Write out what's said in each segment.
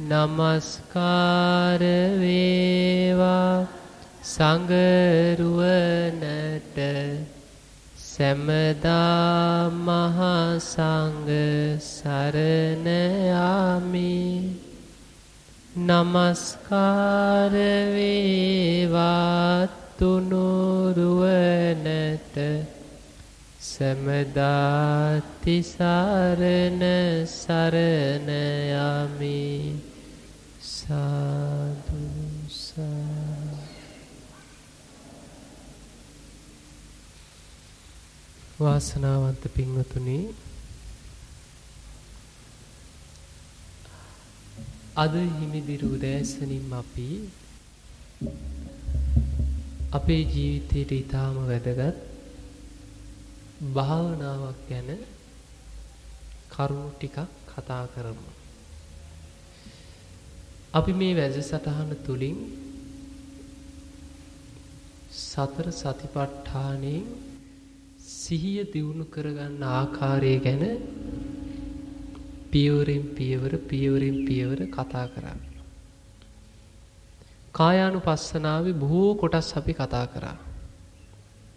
නමස්කාර වේවා. සංගරුවනට සැමදා මහා සංඝ සරණ යමි නමස්කාර වේවා තුනුරුවනට සැමදා තිසරණ සරණ යමි සාදු වාසනාවන්ත පින්වතුනි අද හිමිදිරි උදෑසනින් අපි අපේ ජීවිතයට ඊටාම වැදගත් භාවනාවක් ගැන කරුණු ටිකක් කතා කරමු. අපි මේ වැඩසටහන තුලින් සතර සතිපට්ඨානයෙන් සිහිය දියුණු කරගන්න ආකාරය ගැන පියවරෙන් පියවර පියවරෙන් පියවර කතා කරා. කායානුපස්සනාවේ බොහෝ කොටස් අපි කතා කරා.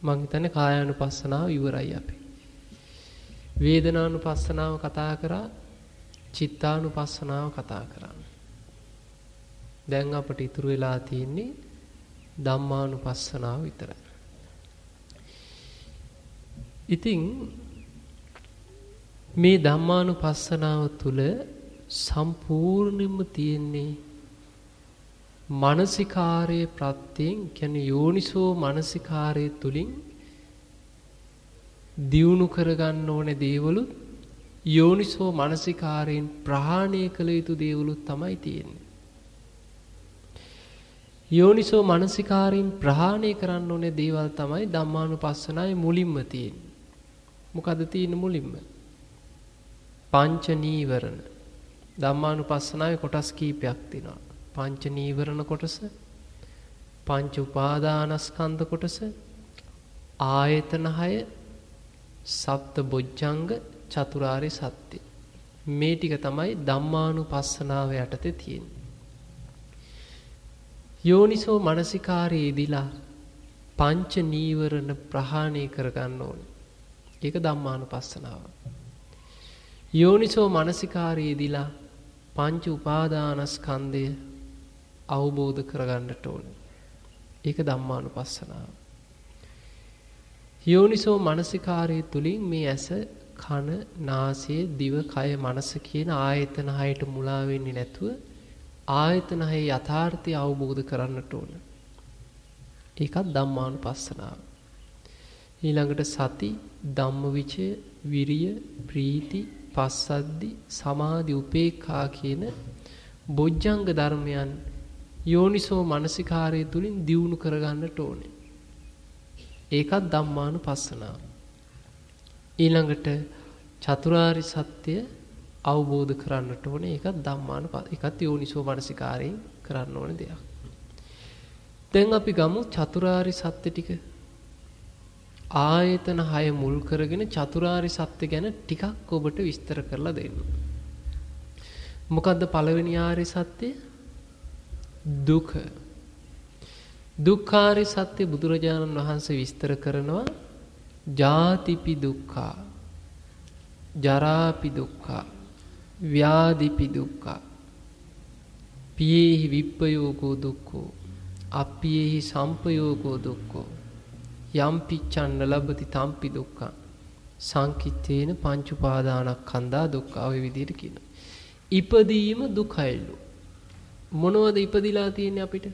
මං හිතන්නේ කායානුපස්සනාව ඉවරයි අපි. වේදනානුපස්සනාව කතා කරා, චිත්තානුපස්සනාව කතා කරා. දැන් අපට ඉතුරු වෙලා තියෙන්නේ ධම්මානුපස්සනාව විතරයි. ඉතින් මේ ධම්මානුපස්සනාව තුළ සම්පූර්ණයෙන්ම තියෙන්නේ මානසිකාරයේ ප්‍රත්‍යයෙන් කියන්නේ යෝනිසෝ මානසිකාරයේ තුලින් දියුණු කරගන්න ඕනේ දේවලුත් යෝනිසෝ මානසිකාරයෙන් ප්‍රහාණය කළ යුතු දේවලුත් තමයි තියෙන්නේ. යෝනිසෝ මානසිකාරයෙන් ප්‍රහාණය කරන්න ඕනේ දේවල් තමයි ධම්මානුපස්සනාවේ මුලින්ම තියෙන්නේ. මොකද තියෙන්නේ මුලින්ම? පංච නීවරණ. ධම්මානුපස්සනාවේ කොටස් කීපයක් තියෙනවා. පංච නීවරණ කොටස, පංච උපාදානස්කන්ධ කොටස, ආයතන 6, සප්ත බොජ්ජංග, චතුරාර්ය සත්‍ය. මේ ටික තමයි ධම්මානුපස්සනාව යටතේ තියෙන්නේ. යෝනිසෝ මනසිකාරයේදීලා පංච නීවරණ ප්‍රහාණය කරගන්න ඕනේ. ඒක ධම්මානුපස්සනාව. යෝනිසෝ මනසිකාරයේදීලා පංච උපාදානස්කන්ධය අවබෝධ කරගන්නට ඕනේ. ඒක ධම්මානුපස්සනාව. යෝනිසෝ මනසිකාරයේ තුලින් මේ ඇස කන නාසය දිව කය මනස කියන ආයතන හයට මුලා වෙන්නේ නැතුව ආයතන හයේ යථාර්ථය අවබෝධ කරන්නට ඕන. ඒකත් ධම්මානුපස්සනාව. ඊළඟට සති, ධම්මවිචය, විරිය, ප්‍රීති, පස්සද්දි, සමාධි, උපේක්ඛා කියන බොජ්ජංග ධර්මයන් යෝනිසෝ මනසිකාරය තුලින් දියුණු කරගන්නට ඕනේ. ඒකත් ධම්මානුපස්සනාව. ඊළඟට චතුරාරි සත්‍ය අවබෝධ කරන්නට ඕනේ ඒකත් ධම්මාන ඒකත් යෝනිසෝ මනසිකාරයෙන් කරන්න ඕන දෙයක්. දැන් අපි ගමු චතුරාරි සත්‍ය ටික ආයතන 6 මුල් කරගෙන චතුරාරි සත්‍ය ගැන ටිකක් ඔබට විස්තර කරලා දෙන්න. මොකද්ද පළවෙනි ආර්ය සත්‍ය? දුක. දුක්ඛාරි සත්‍ය බුදුරජාණන් වහන්සේ විස්තර කරනවා ජාතිපි දුක්ඛා ජරාපි දුක්ඛා ව්‍යාධිපි දුක්ඛා පියේහි විප්පයෝගෝ දුක්ඛෝ අප්පියේහි සම්පයෝගෝ දුක්ඛෝ යම්පිච්ඡන්න ලබති තම්පි දුක්ඛං සංකිට්ඨේන පංච උපාදානස්කන්ධා දුක්ඛ ඔය විදිහට කියනවා. ඉපදීම දුකයිලු. මොනවද ඉපදිලා තියෙන්නේ අපිට?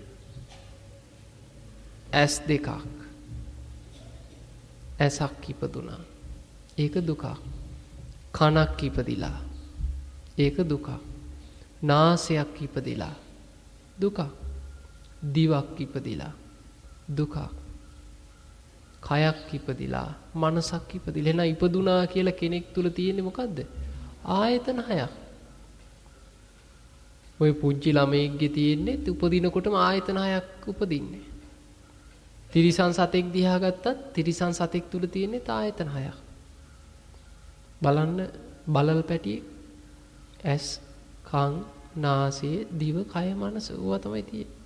ඇස් දෙකක්. ඇසක් ඉපදුනා. ඒක දුකක්. කනක් ඉපදිලා. ඒක දුකක්. නාසයක් ඉපදිලා දුකක්. දිවක් ඉපදිලා දුකක්. කයක් ඉපදිලා මනසක් ඉපදිලා එන ඉපදුනා කියලා කෙනෙක් තුල තියෙන්නේ මොකද්ද? ආයතන හයක්. ඔය පුංචි ළමයෙක්ගේ තියෙන්නේ උපදිනකොටම ආයතන හයක් උපදින්නේ. තිරිසන් සතෙක් දිහා ගත්තත් තිරිසන් සතෙක් තුල තියෙන්නේ ආයතන හයක්. බලන්න බලල් පැටියෙක් ඇස් කන් නාසය දිව කය මනස ඕවා තමයි තියෙන්නේ.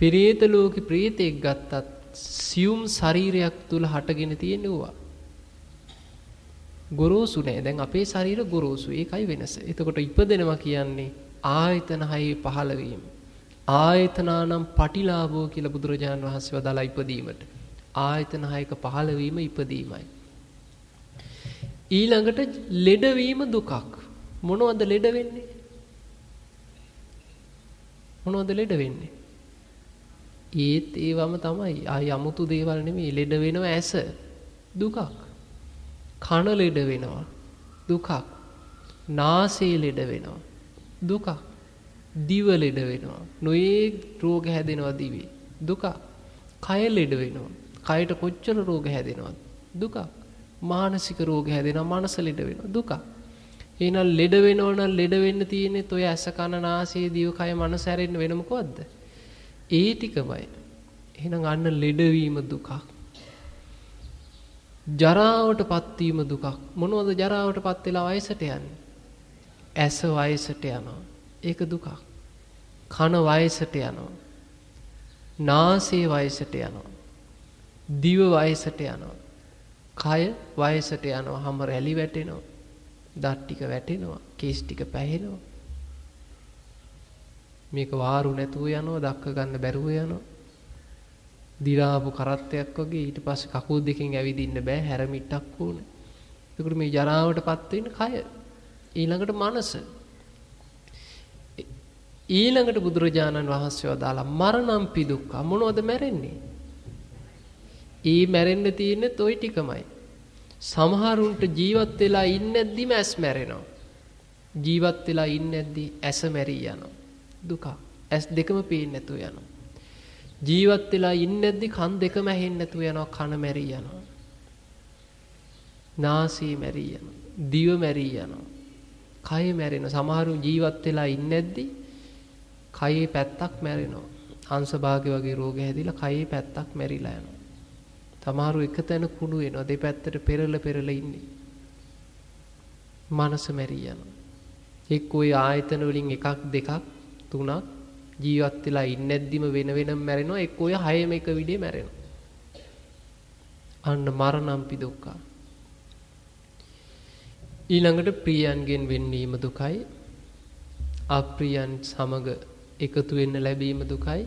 පෙරේත ලෝකෙ ප්‍රේතෙක් ගත්තත් සියුම් ශරීරයක් තුල හටගෙන තියෙන ඕවා. ගොරෝසු නෑ. දැන් අපේ ශරීර ගොරෝසු. ඒකයි වෙනස. එතකොට ඉපදෙනවා කියන්නේ ආයතන හයේ පහළ වීම. ආයතනානම් පටිලාභෝ කියලා බුදුරජාණන් වහන්සේ වදාලා ඉපදීමට. ආයතන හයක පහළ වීම ඉපදීමයි. ඊළඟට ලෙඩවීම දුකක්. මොනවද ලෙඩ වෙන්නේ? මොනවද ලෙඩ වෙන්නේ? ඒත් ඒවම තමයි. ආය 아무තු දේවල් නෙමෙයි ලෙඩ වෙනව ඇස දුකක්. කන ලෙඩ වෙනවා දුකක්. නාසය ලෙඩ වෙනවා දුකක්. දිව ලෙඩ වෙනවා. නොයේ රෝග හැදෙනවා දිවේ. දුකක්. කය ලෙඩ වෙනවා. කයට කොච්චර රෝග හැදෙනවද? දුකක්. මානසික රෝග හැදෙනවා මනස ලෙඩ වෙනවා දුකක්. එහෙනම් ලෙඩ වෙනව නම් ලෙඩ වෙන්න තියෙන්නේ ඔය ඇස කන නාසය දිව කය මනස හැරෙන්න වෙන මොකවත්ද? ඒ ටිකමයි. එහෙනම් අන්න ලෙඩවීම දුකක්. ජරාවටපත් වීම දුකක්. මොනවද ජරාවටපත් වෙලා වයසට යන්නේ? ඇස වයසට යනවා. ඒක දුකක්. කන වයසට යනවා. නාසය වයසට යනවා. දිව වයසට යනවා. කය වයසට යනවා. හැම රැලි වැටෙනවා. දත් ටික වැටෙනවා. කේස් ටික පැහෙනවා. මේක වාරු නැතුව යනවා. දක්ක ගන්න බැරුව යනවා. දිරාපු කරත්තයක් වගේ ඊට පස්සේ කකුල් දෙකෙන් ඇවිදින්න බෑ හැරමිටක් ඕනේ. ඒකට මේ ජරාවටපත් වෙන කය ඊළඟට මනස ඊළඟට බුදුරජාණන් වහන්සේ වදාලා මරණම්පි දුක්ඛ මොනවද මැරෙන්නේ? ඊ මැරෙන්න තියෙන්නේ toy ටිකමයි. සමහරුන්ට ජීවත් වෙලා ඉන්නේද්දිම ඇස් මැරෙනවා. ජීවත් වෙලා ඉන්නේද්දි ඇස මැරී යනවා. දුක. ඇස් දෙකම පේන්නේ නැතුව යනවා. ජීවත් වෙලා ඉන්නේද්දි කන් දෙකම ඇහෙන්නේ නැතුව යනවා කන මැරී යනවා. නාසය මැරී යනවා. දිව මැරී යනවා. කය මැරෙනවා. සමහරු ජීවත් වෙලා ඉන්නේද්දි කයේ පැත්තක් මැරෙනවා. අංශභාගය වගේ රෝග හැදිලා කයේ පැත්තක් මැරිලා යනවා. තමාරු එක තැන කුණු වෙනවා දෙපැත්තට පෙරල පෙරල ඉන්නේ. මනස මැරී යනවා. එක්ක ওই ආයතන වලින් එකක් දෙකක් තුනක් ජීවත් වෙලා ඉන්නේද්දිම වෙන වෙනම මැරෙනවා එක්ක ඔය හයම එක විදිහේ මැරෙනවා. අන්න මරණම්පි දුක්ඛ. ඊළඟට ප්‍රියයන්ගෙන් වෙන්වීම දුකයි. අප්‍රියයන් සමග එකතු වෙන්න ලැබීම දුකයි.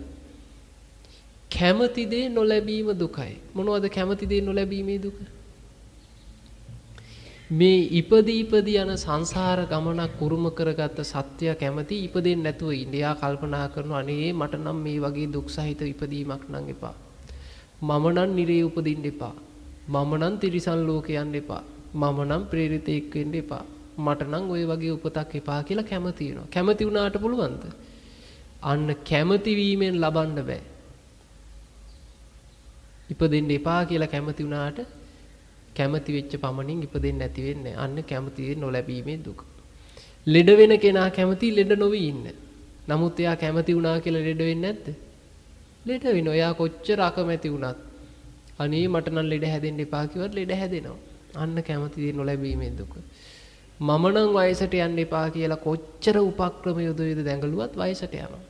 කැමති දේ නොලැබීම දුකයි. මොනවද කැමති දේ නොලැබීමේ දුක? මේ ඉපදී ඉපදී යන සංසාර ගමනක් උරුම කරගත්ත සත්‍ය කැමති ඉපදෙන්නේ නැතුව ඉන්නේ. යා කල්පනා කරනවා අනේ මට නම් මේ වගේ දුක් සහිත ඉපදීමක් නම් එපා. මම නම් නිරේ උපදින්න එපා. මම නම් තිරිසන් ලෝකේ යන්න එපා. මම නම් ප්‍රේරිතෙක් වෙන්න එපා. මට නම් ওই වගේ උපතක් එපා කියලා කැමති වෙනවා. කැමති වුණාට පුළුවන්ද? අන්න කැමති වීමෙන් ලබන්න බෑ. ඉපදෙන්න එපා කියලා කැමති වුණාට කැමති වෙච්ච පමණින් ඉපදෙන්නේ නැති වෙන්නේ. අන්න කැමති නොලැබීමේ දුක. ලෙඩ වෙන කෙනා කැමති ලෙඩ නොවි ඉන්න. නමුත් එයා කැමති වුණා කියලා ලෙඩ වෙන්නේ නැද්ද? ලෙඩ වෙනවා. එයා කොච්චර අකමැති වුණත් අනේ මට නම් ලෙඩ හැදෙන්න එපා කිව්වත් ලෙඩ හැදෙනවා. අන්න කැමති දේ නොලැබීමේ දුක. මම නම් වයසට යන්න එපා කියලා කොච්චර උපක්‍රම යොදවේද දැඟලුවත් වයසට යනවා.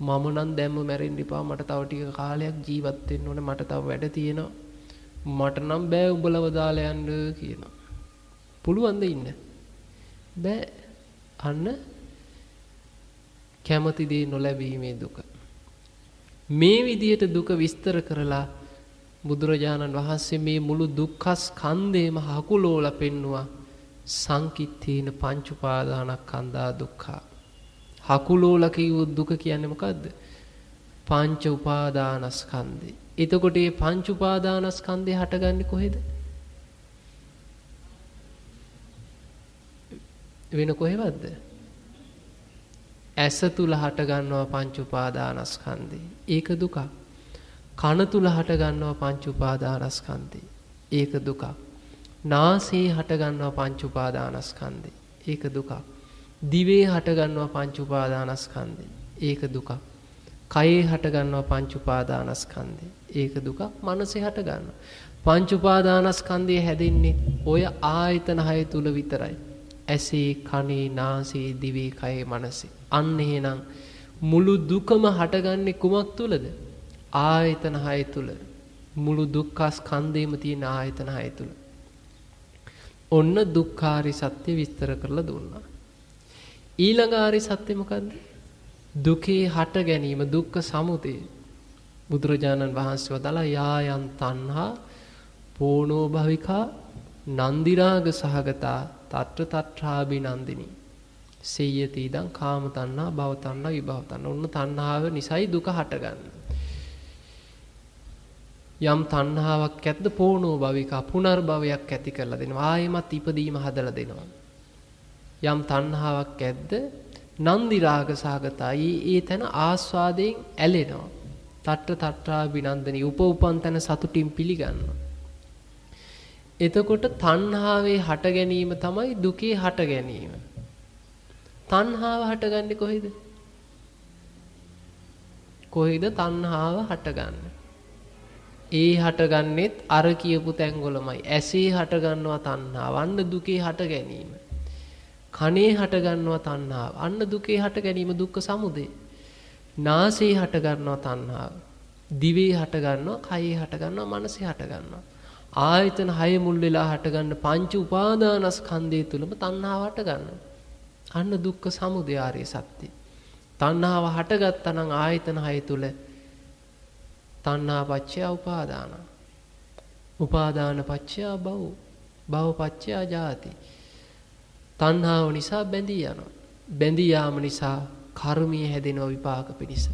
මම නම් දැම්ම මැරෙන්න එපා. මට තව ටික කාලයක් ජීවත් වෙන්න ඕනේ. මට තව වැඩ තියෙනවා. මට නම් බෑ උඹලව දාලා යන්න කියනවා පුළුවන්ද ඉන්න? බෑ. අන්න කැමති දේ නොලැබීමේ දුක. මේ විදිහට දුක විස්තර කරලා බුදුරජාණන් වහන්සේ මේ මුළු දුක්ඛස් කන්දේම හකුලෝලා පෙන්නවා. සංකිට්ඨීන පංච උපාදානස්කන්ධා දුක්ඛා. හකුලෝල කිව්වොත් දුක කියන්නේ මොකද්ද? පංච උපාදානස්කන්ධේ. එතකොට මේ පංච උපාදානස්කන්ධේ හටගන්නේ කොහෙද? වෙන කොහෙවත්ද? ඇස තුල හට ගන්නවා පංච උපාදානස්කන්ධය. ඒක දුකක්. කන තුල හට ගන්නවා පංච උපාදානස්කන්ධය. ඒක දුකක්. නාසයේ හට ගන්නවා පංච උපාදානස්කන්ධය. ඒක දුකක්. දිවේ හට ගන්නවා පංච උපාදානස්කන්ධය. ඒක දුකක්. කයේ හට ගන්නවා පංච උපාදානස්කන්ධය. ඒක දුකක්. මනසේ හට ගන්නවා. පංච උපාදානස්කන්ධය හැදෙන්නේ ඔය ආයතන හය තුල විතරයි. ඇසේ, කනේ, නාසයේ, දිවේ, කයේ, මනසේ. අන්න එහෙනම් මුළු දුකම හටගන්නේ කුමක් තුලද? ආයතන හය තුල. මුළු දුක්ඛ ස්කන්ධේම තියෙන ආයතන හය තුල. ඔන්න දුක්ඛාරි සත්‍ය විස්තර කරලා දුන්නා. ඊළඟ ආරි සත්‍ය මොකද්ද? දුකේ හට ගැනීම දුක්ඛ සමුදය. බුදුරජාණන් වහන්සේ වදාලා යායන් තණ්හා පෝනෝ භවිකා නන්දිරාග සහගතා තත්‍ර තත්‍රාභි නන්දිනී සෙය්‍යති ඉදං කාම තණ්හා භව තණ්හා විභව තණ්හා. ඔන්න තණ්හාව නිසයි දුක හටගන්නේ. යම් තණ්හාවක් ඇද්ද පෝනෝ භවිකා පුනර්භවයක් ඇති කරලා දෙනවා. ආයෙමත් ඉපදීම හදලා දෙනවා. යම් තණ්හාවක් ඇද්ද නන්දි රාග සාගතයි ඒ තැන ආස්වාදයෙන් ඇලෙනවා තට්ට තට්ටා විනන්දනී උප උපන් තැන සතුටින් පිළිගන්නවා එතකොට තණ්හාවේ හට ගැනීම තමයි දුකේ හට ගැනීම තණ්හාව හටගන්නේ කොහෙද කොහෙද තණ්හාව හටගන්නේ ඒ හටගන්නෙත් අර කියපු තැන්වලමයි. ඇසේ හටගන්නවා තණ්හාව. අන්න දුකේ හට ගැනීම. කනේ හටගන්නවා තණ්හාව. අන්න දුකේ හට ගැනීම දුක්ඛ සමුදය. නාසයේ හටගන්නවා තණ්හාව. දිවේ හටගන්නවා, කයේ හටගන්නවා, මනසේ හටගන්නවා. ආයතන හය මුල් වෙලා හටගන්න පංච උපාදානස්කන්ධය තුලම තණ්හාව හටගන්නවා. අන්න දුක්ඛ සමුදය ආර්ය සත්‍ය. තණ්හාව හටගත්තා නම් ආයතන හය තුල තණ්හා පච්චය උපාදාන. උපාදාන පච්චය භව. භව පච්චය ජාති. තණ්හාව නිසා බැඳී යනවා. බැඳී යාම නිසා කර්මීය හැදෙනවා විපාක පිණිස.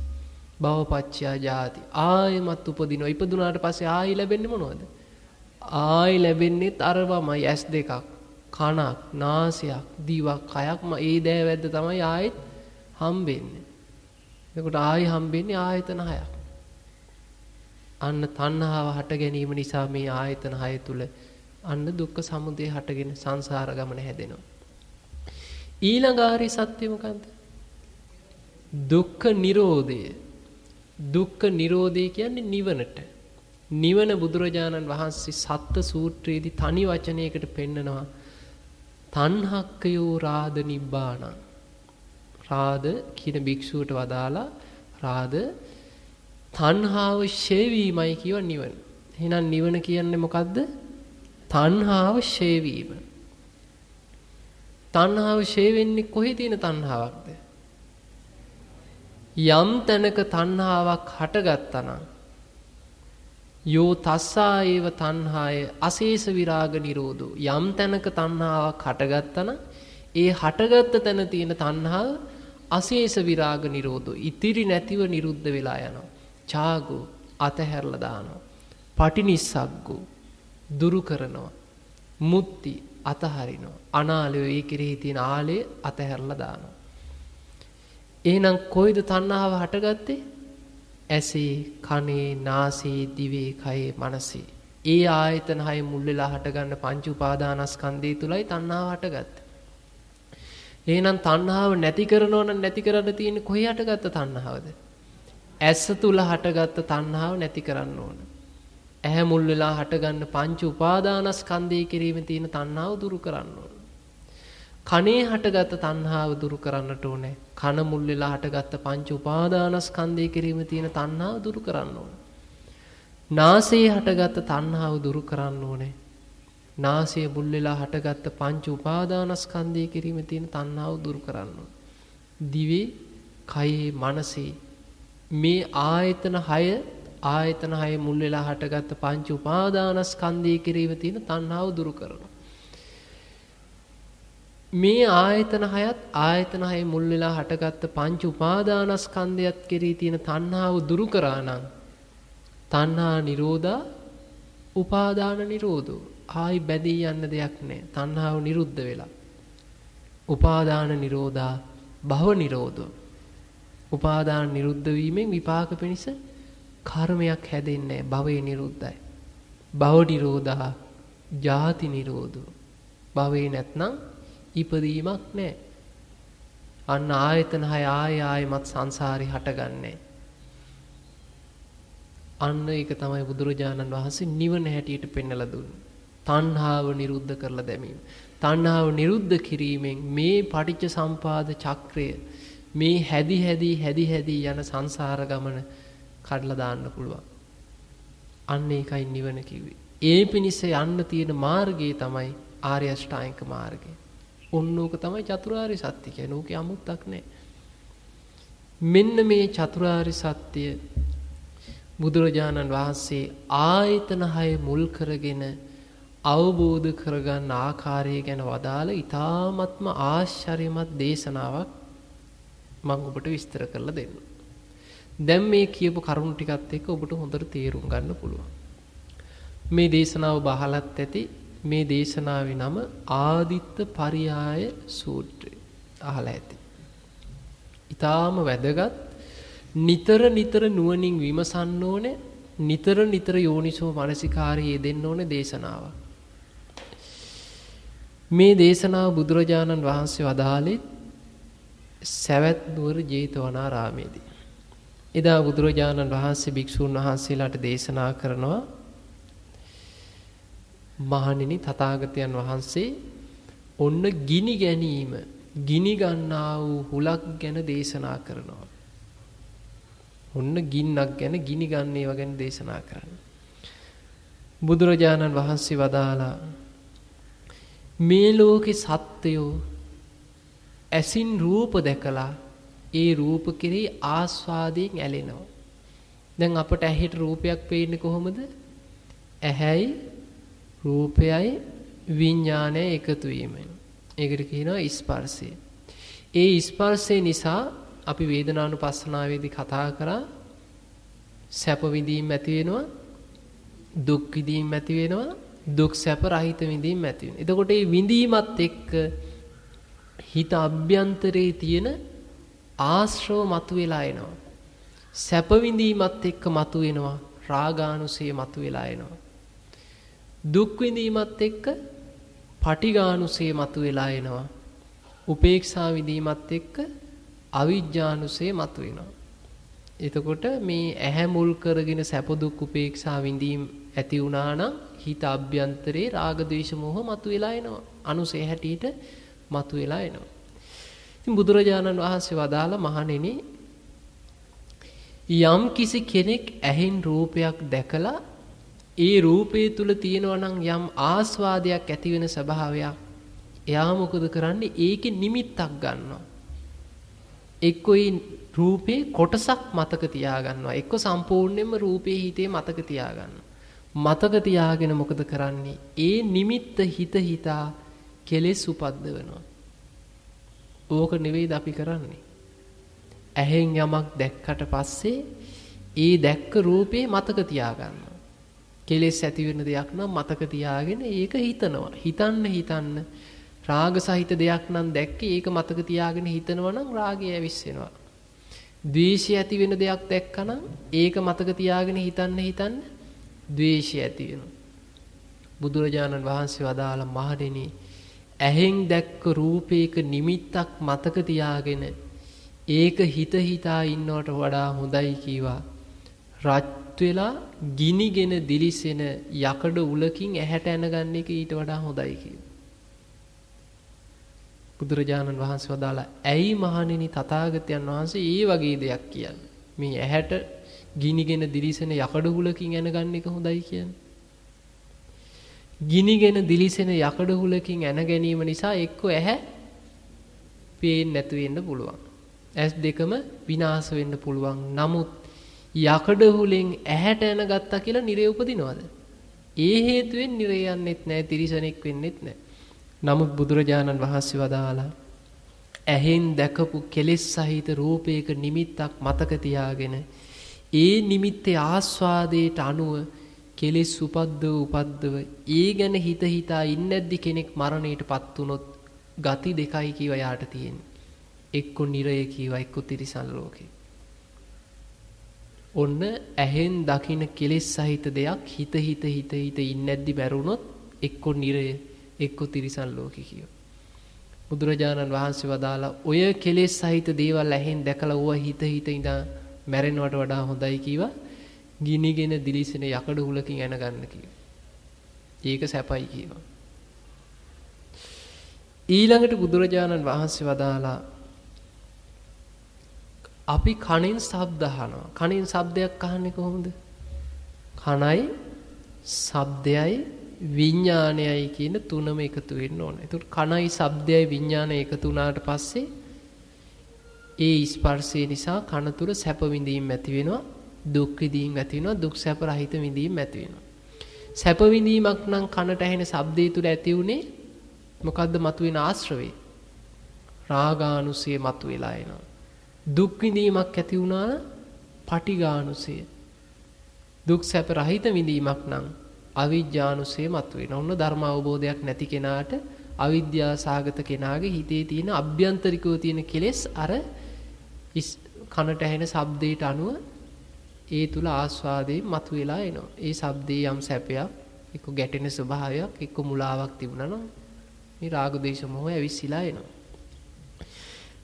භව පච්චය ජාති. ආයෙමත් උපදිනවා. ඉපදුනාට පස්සේ ආයෙ ලැබෙන්නේ මොනවද? ආයෙ ලැබෙන්නේත් අරවමයි ඇස් දෙකක්. කනක්, නාසයක්, දිවක්, කයක්ම ඒ දෑවැද්ද තමයි ආයෙත් හම්බෙන්නේ. එතකොට ආයෙ හම්බෙන්නේ ආයතන හයක්. අන්න තණ්හාව හට ගැනීම නිසා මේ ආයතන හය තුල අන්න දුක්ඛ සමුදය හටගෙන සංසාර ගමන හැදෙනවා. ඊළඟ ආරි සත්‍ය මොකන්ද? දුක්ඛ නිරෝධය. දුක්ඛ නිරෝධය කියන්නේ නිවනට. නිවන බුදුරජාණන් වහන්සේ සත්ත්ව සූත්‍රයේදී තනි වචනයකට පෙන්නනවා. තණ්හක්කයෝ රාද නිබ්බාණ. රාද කියන භික්ෂුවට වදාලා රාද තණ්හාව ෂේ වීමයි කියව නිවන. එහෙනම් නිවන කියන්නේ මොකද්ද? තණ්හාව ෂේ වීම. තණ්හාව ෂේ වෙන්නේ කොහේ තියෙන තණ්හාවක්ද? යම් තැනක තණ්හාවක් හටගත්තා නම් යෝ තස්සා ඒව තණ්හාය අශේෂ විරාග නිරෝධෝ යම් තැනක තණ්හාවක් හටගත්තා නම් ඒ හටගත්ත තැන තියෙන තණ්හාව අශේෂ විරාග නිරෝධෝ ඉතිරි නැතිව නිරුද්ධ වෙලා යනවා චාගු අතහැරලා දානවා. පටිනිස්සග්ගු දුරු කරනවා. මුත්ති අතහරිනවා. අනාලය ඒ කෙරෙහි තියෙන ආලය අතහැරලා දානවා. එහෙනම් කොයිද තණ්හාව හටගත්තේ? ඇසේ, කනේ, නාසයේ, දිවේ, කයේ, මනසේ. ඒ ආයතන හය මුල් වෙලා හටගන්න පංච උපාදානස්කන්ධය තුලයි තණ්හාව හටගත්තේ. එහෙනම් තණ්හාව නැති කරනෝ නම් නැති කරන්න තියෙන්නේ කොහේ හටගත්ත තණ්හාවද? ඇස තුල හටගත්ත තණ්හාව නැති කරන්න ඕන. ඇහැ මුල් වෙලා හටගන්න පංච උපාදානස්කන්ධය කිරීමේ තියෙන තණ්හාව දුරු කරන්න ඕන. කනේ හටගත්ත තණ්හාව දුරු කරන්නට ඕනේ. කන මුල් වෙලා හටගත්ත පංච උපාදානස්කන්ධය කිරීමේ තියෙන තණ්හාව දුරු කරන්න ඕන. නාසයේ හටගත්ත තණ්හාව දුරු කරන්න ඕනේ. නාසය මුල් වෙලා හටගත්ත පංච උපාදානස්කන්ධය කිරීමේ තියෙන තණ්හාව දුරු කරන්න ඕන. දිවේ, කයේ, මනසේ මේ ආයතන 6 ආයතන 6 මුල් වෙලා හටගත්ත පංච උපාදානස්කන්ධය කිරීම තියෙන තණ්හාව දුරු කරනවා. මේ ආයතන 6ත් ආයතන 6 මුල් වෙලා හටගත්ත පංච උපාදානස්කන්ධයත් කෙරී තියෙන තණ්හාව දුරු කරා නම් තණ්හා නිරෝධා උපාදාන නිරෝධෝ ආයි බැදී යන්න දෙයක් නැහැ. තණ්හාව නිරුද්ධ වෙලා. උපාදාන නිරෝධා භව නිරෝධෝ. උපාදාන නිරුද්ධ වීමෙන් විපාක පිණිස කර්මයක් හැදෙන්නේ භවයේ නිරුද්ධයි. භව නිරෝධා ජාති නිරෝධෝ. භවේ නැත්නම් ඉපදීමක් නැහැ. අන්න ආයතන හය ආය ආයමත් සංසාරේ හටගන්නේ. අන්න ඒක තමයි බුදුරජාණන් වහන්සේ නිවන හැටියට පෙන්වලා දුන්නේ. තණ්හාව නිරුද්ධ කරලා දැමීම. තණ්හාව නිරුද්ධ කිරීමෙන් මේ පටිච්ච සම්පාද චක්‍රය මේ හැදි හැදි හැදි හැදි යන සංසාර ගමන කඩලා දාන්න පුළුවන්. අන්න ඒකයි නිවන කිව්වේ. ඒ පිණිස යන්න තියෙන මාර්ගය තමයි ආර්ය අෂ්ටාංගික මාර්ගය. ඔන්න ඕක තමයි චතුරාර්ය සත්‍ය කියන්නේ. ඕකේ 아무ත්තක් නැහැ. මෙන්න මේ චතුරාර්ය සත්‍ය බුදුරජාණන් වහන්සේ ආයතන හය මුල් කරගෙන අවබෝධ කරගන්න ආකාරය ගැන වදාළ ඊ타ත්ම ආශ්චර්යමත් දේශනාවක් මම ඔබට විස්තර කරලා දෙන්නම්. දැන් මේ කියපු කරුණු ටිකත් එක්ක ඔබට හොඳට තේරුම් ගන්න පුළුවන්. මේ දේශනාව බහලත් ඇති මේ දේශනාවේ නම ආදිත්ත පරියාය සූත්‍රය. අහලා ඇති. ඊටාම වැදගත් නිතර නිතර නුවණින් විමසන්න ඕනේ නිතර නිතර යෝනිසෝ මනසිකාරයේ යෙදෙන්න ඕනේ දේශනාවක්. මේ දේශනාව බුදුරජාණන් වහන්සේ වදාළේ සැවැත් නුවර ජේතවනාරාමේදී. එදා බුදුරජාණන් වහන්සේ භික්ෂූන් වහන්සේලාට දේශනා කරනවා මහණෙනි තථාගතයන් වහන්සේ ඔන්න ගිනි ගැනීම ගිනි ගන්නා වූ හුලක් ගැන දේශනා කරනවා. ඔන්න ගින්නක් ගැන ගිනි ගන්න ඒවා ගැන දේශනා කරන්න. බුදුරජාණන් වහන්සේ වදාලා මේ ලෝකේ සත්වයෝ ඇසින් රූප දැකලා ඒ රූප කෙරෙහි ආස්වාදයෙන් ඇලෙනවා. දැන් අපට ඇහෙට රූපයක් පේන්නේ කොහොමද? ඇහැයි රූපයයි විඥානය එකතු වීමෙන්. ඒකට කියනවා ස්පර්ශය. ඒ ස්පර්ශය නිසා අපි වේදනානුපස්සනාවේදී කතා කරා සැප විඳීම් ඇති වෙනවා දුක් විඳීම් ඇති වෙනවා දුක් සැප රහිත විඳීම් ඇති වෙනවා. එතකොට මේ විඳීමත් එක්ක හිත අභ්‍යන්තරයේ තියෙන ආශ්‍රව මතුවලා එනවා. සැප විඳීමත් එක්ක මතුවෙනවා රාගානුසය මතුවලා එනවා. දුක් විඳීමත් එක්ක පටිඝානුසය මතුවලා එනවා. උපේක්ෂා විඳීමත් එක්ක අවිජ්ජානුසය මතුවෙනවා. එතකොට මේ ඇහැ මුල් කරගෙන සැප දුක් උපේක්ෂා විඳීම් ඇති වුණා නම් හිත අභ්‍යන්තරේ රාග ද්වේෂ මොහ මතුවලා එනවා. අනුසය හැටියට මතුවලා එනවා. ඉතින් බුදුරජාණන් වහන්සේ වදාළ මහණෙනි යම් කිසි කෙනෙක් ඇහෙන් රූපයක් දැකලා ඒ රූපය තුල තියෙනවා නම් යම් ආස්වාදයක් ඇති වෙන ස්වභාවයක් එයා මොකද කරන්නේ? ඒකේ නිමිත්තක් ගන්නවා. එක්කෝ රූපේ කොටසක් මතක තියාගන්නවා. එක්ක සම්පූර්ණයෙන්ම රූපේ හිතේ මතක තියාගන්නවා. මතක තියාගෙන මොකද කරන්නේ? ඒ නිමිත්ත හිත හිතා කෙලෙස් උපද්දවනවා. ඕක නෙවෙයිද අපි කරන්නේ ඇහෙන් යමක් දැක්කට පස්සේ ඒ දැක්ක රූපේ මතක තියාගන්නවා කෙලෙස් ඇති වෙන දෙයක් නම් මතක තියාගෙන ඒක හිතනවා. හිතන්න හිතන්න රාග සහිත දෙයක් නම් දැක්කේ ඒක මතක තියාගෙන හිතනවා නම් රාගය ඇවිස්සෙනවා. ද්වේෂය ඇති වෙන දෙයක් දැක්කනම් ඒක මතක තියාගෙන හිතන්න හිතන්න ද්වේෂය ඇති වෙනවා. බුදුරජාණන් වහන්සේ වදාළ මහණෙනි ඇහෙන් දැක්ක රූපයක නිමිත්තක් මතක තියාගෙන ඒක හිත හිතා ඉන්නවට වඩා හොඳයි කීවා. රත් වෙලා ගිනිගෙන දිලිසෙන යකඩ උලකින් ඇහැට ඇනගන්න එක ඊට වඩා හොඳයි කියලා. බුදුරජාණන් වහන්සේ වදාලා ඇයි මහණෙනි තථාගතයන් වහන්සේ ඒ වගේ දෙයක් කියන්නේ? මේ ඇහැට ගිනිගෙන දිලිසෙන යකඩ උලකින් ඇනගන්න එක හොඳයි කියන්නේ. ගිනිගෙන දිලිසෙන යකඩ හුලකින් ඇන ගැනීම නිසා එක්ක ඇහැ පේන්නේ නැතු වෙන්න පුළුවන්. ඇස් දෙකම විනාශ වෙන්න පුළුවන්. නමුත් යකඩ හුලෙන් ඇහැට එන ගත්තා කියලා නිරේ උපදිනවද? ඒ හේතුවෙන් නිරේ යන්නෙත් නැහැ, තිරිසනෙක් වෙන්නෙත් නැහැ. නමුත් බුදුරජාණන් වහන්සේ වදාලා ඇහෙන් දැකපු කෙලෙස් සහිත රූපයක නිමිත්තක් මතක තියාගෙන ඒ නිමිත්තේ ආස්වාදයට අනුව කෙලෙස් උපද්දව උපද්දව ඒ ගැන හිත හිතා ඉන්නේද්දි කෙනෙක් මරණයටපත් වුනොත් ගති දෙකයි කීව යාට තියෙන්නේ. එක්ක නිරය කීවා එක්ක තිරිසන් ලෝකේ. ඔන්න ඇහෙන් දකින කෙලෙස් සහිත දෙයක් හිත හිත හිත හිත ඉන්නේ නැද්දි මැරුණොත් එක්ක නිරය එක්ක තිරිසන් ලෝකේ කියෝ. බුදුරජාණන් වහන්සේ වදාලා ඔය කෙලෙස් සහිත දේවල් ඇහෙන් දැකලා ඌව හිත හිත ඉඳන් මැරෙනවට වඩා හොඳයි කීවා. ගිනිගෙන දිලිසෙන යකඩ හුලකින් එන ගන්න කිව්වා. ඒක සැපයි කියනවා. ඊළඟට බුදුරජාණන් වහන්සේ වදාලා අපි කණෙන් ශබ්ද අහනවා. කණෙන් ශබ්දයක් අහන්නේ කොහොමද? කණයි ශබ්දයයි විඥානයයි කියන තුනම එකතු වෙන්න ඕන. ඒකට කණයි ශබ්දයයි විඥානය එකතු වුණාට පස්සේ ඒ ස්පර්ශය නිසා කන තුර සැප විඳීම් ඇති වෙනවා, දුක් විඳීම් ඇති වෙනවා, දුක් සැප රහිත විඳීම් ඇති වෙනවා. සැප විඳීමක් නම් කනට ඇහෙන ශබ්දය තුල ඇති උනේ මොකද්ද මතුවෙන ආශ්‍රවේ? රාගානුසය මතුවලා එනවා. දුක් විඳීමක් ඇති වුණා නම් පටිඝානුසය. දුක් සැප රහිත විඳීමක් නම් අවිජ්ජානුසය මතුවෙන. ඔන්න ධර්ම අවබෝධයක් නැති කෙනාට අවිද්‍යා සාගත කෙනාගේ හිතේ තියෙන අභ්‍යන්තරිකව තියෙන කෙලෙස් අර කනට ඇහෙන ශබ්දයට අනුව ඒ තුල ආස්වාදේ මතුවලා එනවා. ඒ ශබ්දේ යම් සැපයක් එක්ක ගැටෙන ස්වභාවයක් එක්ක මුලාවක් තිබුණා නම් මේ රාග දේශ මොහය ඇවිස්සීලා එනවා.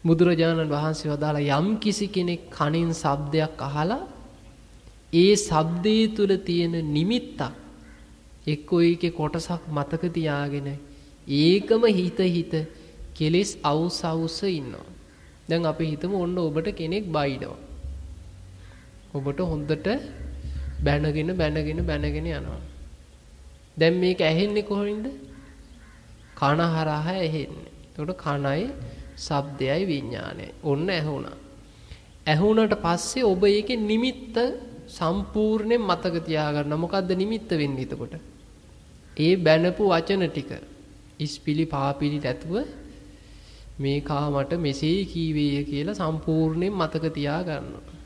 බුදුරජාණන් වහන්සේ වදාලා යම් කිසි කෙනෙක් කනින් ශබ්දයක් අහලා ඒ ශබ්දයේ තුල තියෙන නිමිත්තක් එක්කෝ ඒකේ කොටසක් මතක තියාගෙන ඒකම හිත හිත කෙලෙස් අවුස් අවුස්ස ඉන්නවා. දැන් අපි හිතමු ඔන්න ඔබට කෙනෙක් බයිනවා. ඔබට හොඳට බැනගෙන බැනගෙන බැනගෙන යනවා. දැන් මේක ඇහෙන්නේ කොහොමින්ද? කන හරහා ඇහෙන්නේ. එතකොට කනයි ශබ්දයයි විඥානයයි. ඔන්න ඇහුණා. ඇහුණට පස්සේ ඔබ ඒකේ නිමිත්ත සම්පූර්ණයෙන් මතක තියාගන්න. මොකද්ද නිමිත්ත වෙන්නේ එතකොට? ඒ බැනපු වචන ටික ඉස්පිලි පාපිලි නැතුව මේ කා මට මෙසේ කීවේය කියලා සම්පූර්ණයෙන් මතක තියාගන්නවා.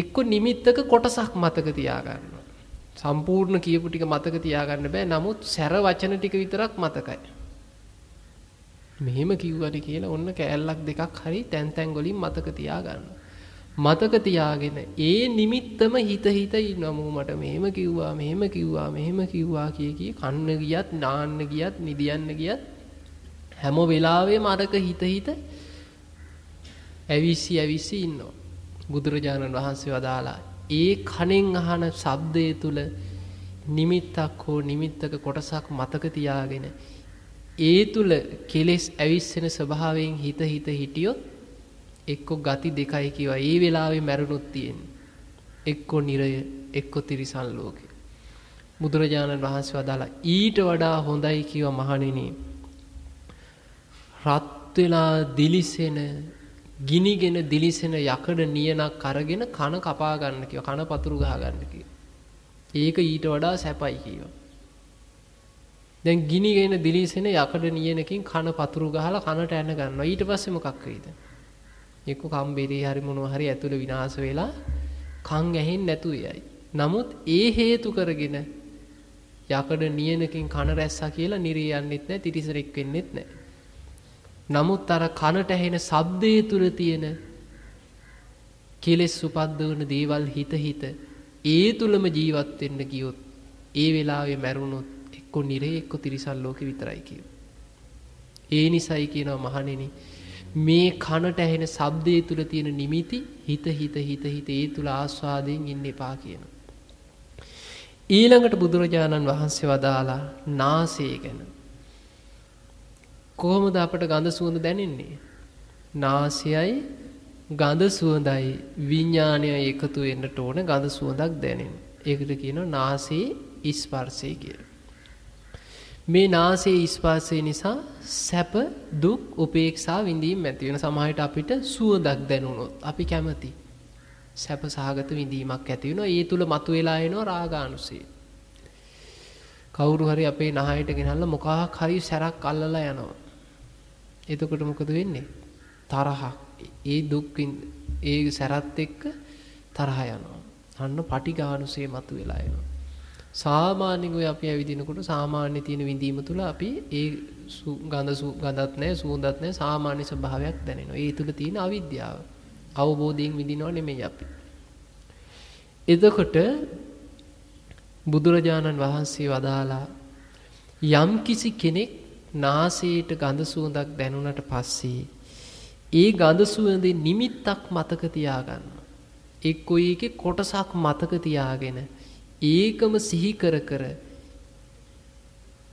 එක්ක නිමිත්තක කොටසක් මතක තියාගන්නවා. සම්පූර්ණ කියපු ටික මතක තියාගන්න බෑ. නමුත් සැර වචන ටික විතරක් මතකයි. මෙහෙම කිව්වනේ කියලා ඔන්න කෑල්ලක් දෙකක් හරි තැන් තැන් වලින් මතක තියාගන්න. මතක තියාගෙන ඒ නිමිත්තම හිත හිත ඉන්නවා මෝ මට මෙහෙම කිව්වා මෙහෙම කිව්වා මෙහෙම කිව්වා කිය කී කන්න ගියත් නාන්න ගියත් නිදියන්න ගියත් හැම වෙලාවෙම අරක හිත හිත ඇවිස්සි ඇවිස්සි ඉන්නවා. බුදුරජාණන් වහන්සේ වදාලා ඒ කණෙන් අහන ශබ්දයේ තුල නිමිත්තක් හෝ නිමිත්තක කොටසක් මතක තියාගෙන ඒ තුල කෙලෙස් ඇවිස්සෙන ස්වභාවයෙන් හිත හිත හිටියොත් එක්ක ගති දෙකයි කියවා ඒ වෙලාවේ මැරුණොත් තියෙන්නේ. එක්ක නිරය එක්ක තිරිසන් ලෝකේ. බුදුරජාණන් වහන්සේ වදාලා ඊට වඩා හොඳයි කිව්ව මහණෙනි. රත් වෙලා දිලිසෙන ගිනිගෙන දිලිසෙන යකඩ නියනක් අරගෙන කන කපා ගන්න කිව්වා. කන පතුරු ගහ ගන්න කිව්වා. ඒක ඊට වඩා සැපයි කිව්වා. දැන් ගිනිගෙන දිලිසෙන යකඩ නියනකින් කන පතුරු ගහලා කනට ඇන ගන්නවා. ඊට පස්සේ මොකක් වෙයිද? එක්ක කම්බිරේ හරි මොනවා හරි ඇතුළ විනාශ වෙලා කන් ඇහෙන්නේ නැතු යයි. නමුත් ඒ හේතු කරගෙන යකඩ නියනකින් කන රැස්සා කියලා නිරේ යන්නෙත් නැහැ, තිරිසරෙක් වෙන්නෙත් නැහැ. නමුත් අර කනට ඇහෙන ශබ්දයේ තුල තියෙන කෙලෙස් උපද්දවන දේවල් හිත හිත ඒ තුලම ජීවත් වෙන්න ගියොත් ඒ වෙලාවේ මැරුණොත් එක්ක නිරේ එක්ක තිරිසන් ලෝකෙ විතරයි කියව. ඒ නිසයි කියනවා මහණෙනි මේ කනට ඇහෙන ශබ්දයේ තුල තියෙන නිමිති හිත හිත හිත හිත ඒ තුල ආස්වාදයෙන් ඉන්න එපා කියනවා. ඊළඟට බුදුරජාණන් වහන්සේ වදාලා නාසය ගැන කොහොමද අපට ගඳ සුවඳ දැනෙන්නේ? නාසයයි ගඳ සුවඳයි විඥානයයි එකතු වෙන්නට ඕන ගඳ සුවඳක් දැනෙන. ඒකට කියනවා නාසයේ ස්පර්ශය කියලා. මේ නාසයේ ස්පර්ශය නිසා සැප දුක් උපේක්ෂා විඳීම් ඇති වෙන සමහරට අපිට සුවඳක් දැනුනොත් අපි කැමති. සැප සහගත විඳීමක් ඇති වෙනවා. ඒ තුල මතුවලා එනවා රාගානුසය. කවුරු හරි අපේ නහයට ගෙනල්ලා මොකක් හරි සැරක් අල්ලලා යනවා. එතකොට මොකද වෙන්නේ? තරහක්. ඒ දුක් ඒ සැරත් එක්ක තරහ යනවා. අන්න පටිඝානුසය මතුවලා එනවා. සාමාන්‍යයෙන් ඔය අපි ඇවිදිනකොට සාමාන්‍ය තියෙන විඳීම තුළ අපි ඒ ගඳ ගඳත් නැහැ සුවඳත් නැහැ සාමාන්‍ය ස්වභාවයක් දැනෙනවා. ඒ තුළ තියෙන අවිද්‍යාව. අවබෝධයෙන් විඳිනව නෙමෙයි අපි. එතකොට බුදුරජාණන් වහන්සේ වදාලා යම් කිසි කෙනෙක් නාසයට ගඳ සුවඳක් දැනුණට පස්සේ ඒ ගඳ සුවඳේ නිමිත්තක් මතක තියාගන්න. එක්කෝ ඒකේ කොටසක් මතක තියාගෙන ඒකම සිහි කර කර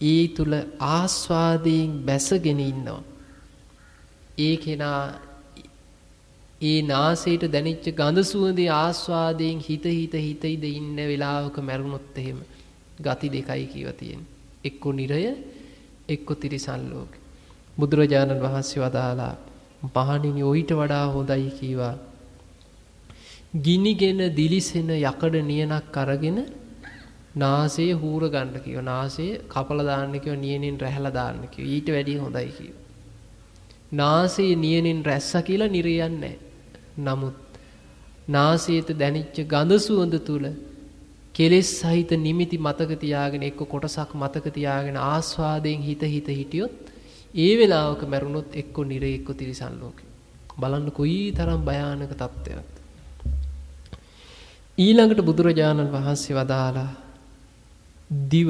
ඒ තුල ආස්වාදයෙන් බැසගෙන ඉන්නවා. ඒ කෙනා ඒ නාසයට දැනෙච්ච ගඳ සුවඳේ ආස්වාදයෙන් හිත හිත හිත ඉද ඉන්න වෙලාවක මැරුණොත් එහෙම ගති දෙකයි කියව තියෙන්නේ. එක්ක නිරය එක්ක තිරිසන් ලෝකෙ. බුදුරජාණන් වහන්සේ වදාලා මහණෙනි ඔయిత වඩා හොඳයි කීවා. ගිනිගෙන දිලිසෙන යකඩ නියනක් අරගෙන නාසයේ හූර ගන්න කිව්ව. නාසයේ කපලා දාන්න කිව්ව නියනෙන් රැහැලා දාන්න කිව්ව. ඊට වැඩිය හොඳයි කිව්ව. නාසයේ නියනෙන් රැස්සා කියලා නිරයන්නේ නමුත් නාසයට දැනිච්ච ගඳ සුවඳ තුල කෙලෙස් සහිත නිමිති මතක තියාගෙන එක්ක කොටසක් මතක තියාගෙන ආස්වාදයෙන් හිත හිත හිටියොත් ඒ වෙලාවක මැරුණොත් එක්ක නිරේ එක්ක තිරිසන් ලෝකේ. බලන්න කොයි තරම් භයානක තත්ත්වයක්ද ඊළඟට බුදුරජාණන් වහන්සේ වදාලා දිව.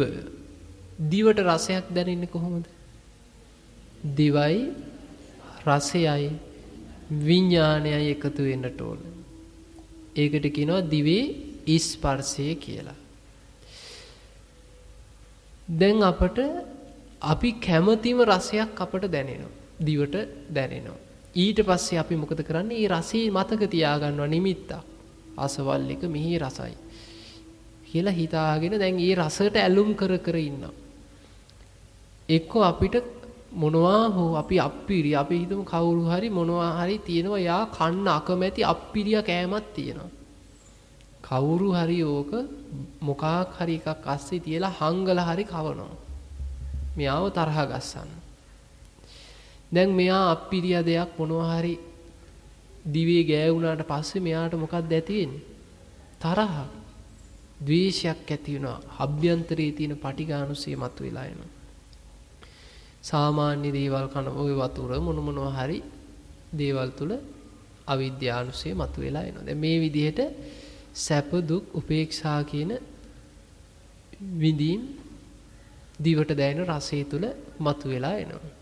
දිවට රසයක් දැනෙන්නේ කොහොමද? දිවයි රසයයි විඤ්ඥානයයි එකතු වෙන්නට ඕන. ඒකට කියනවා දිවේ ස්පර්සය කියලා. දැන් අපට අපි කැමතිම රසයක් අපට දැනෙනවා. දිවට දැනෙනවා. ඊට පස්සේ අපි මොකද කරන්නේ ඒ රසයේ මතක තියාගන්නවා නිමිත්තක්. අසවල් එක මෙහි රසයි. කියලා හිතාගෙන දැන් ඒ රසයට ඇලුම් කර කර ඉන්නවා. එක්කෝ අපිට මොනවා හෝ අපි අප්පිරි අපි හිතමු කවුරු හරි මොනවා හරි තියෙනවා යා කන්න අකමැති අප්පිරිය කෑමක් තියෙනවා. කවුරු හරි ඕක මොකක් හරි එකක් අස්සේ තියලා හංගලා හරි කවනවා. මෙයාව තරහ ගස්සන්න. දැන් මෙයා අප්පිරිය දෙයක් මොනවා හරි දිවේ ගෑවුනාට පස්සේ මෙයාට මොකක්ද ඇති වෙන්නේ? තරහ. ද්වේෂයක් ඇති වෙනවා. අභ්‍යන්තරයේ තියෙන පටිඝානුසය මතුවලා එනවා. සාමාන්‍ය දේවල් කන ওই වතුර මොන මොනවා හරි දේවල් තුල අවිද්‍යානුසය මතුවලා එනවා. දැන් මේ විදිහට සැප දුක් උපේක්ෂා කියන විඳීම් දිවට දැනෙන රසය තුල මතුවලා එනවා.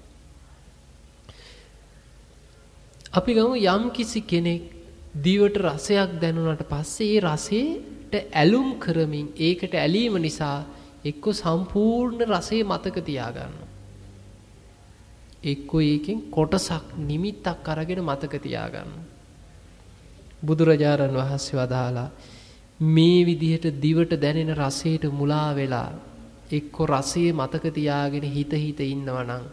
අපි ගමු යම් කිසි කෙනෙක් දිවට රසයක් දැනුණාට පස්සේ ඒ රසයට ඇලුම් කරමින් ඒකට ඇලීම නිසා එක්ක සම්පූර්ණ රසය මතක තියාගන්නවා. එක්කෝ ඒකෙන් කොටසක් නිමිත්තක් අරගෙන මතක තියාගන්න. බුදුරජාණන් වහන්සේ වදාලා මේ විදිහට දිවට දැනෙන රසයට මුලා වෙලා එක්ක රසයේ මතක තියාගෙන හිත හිත ඉන්නවනම්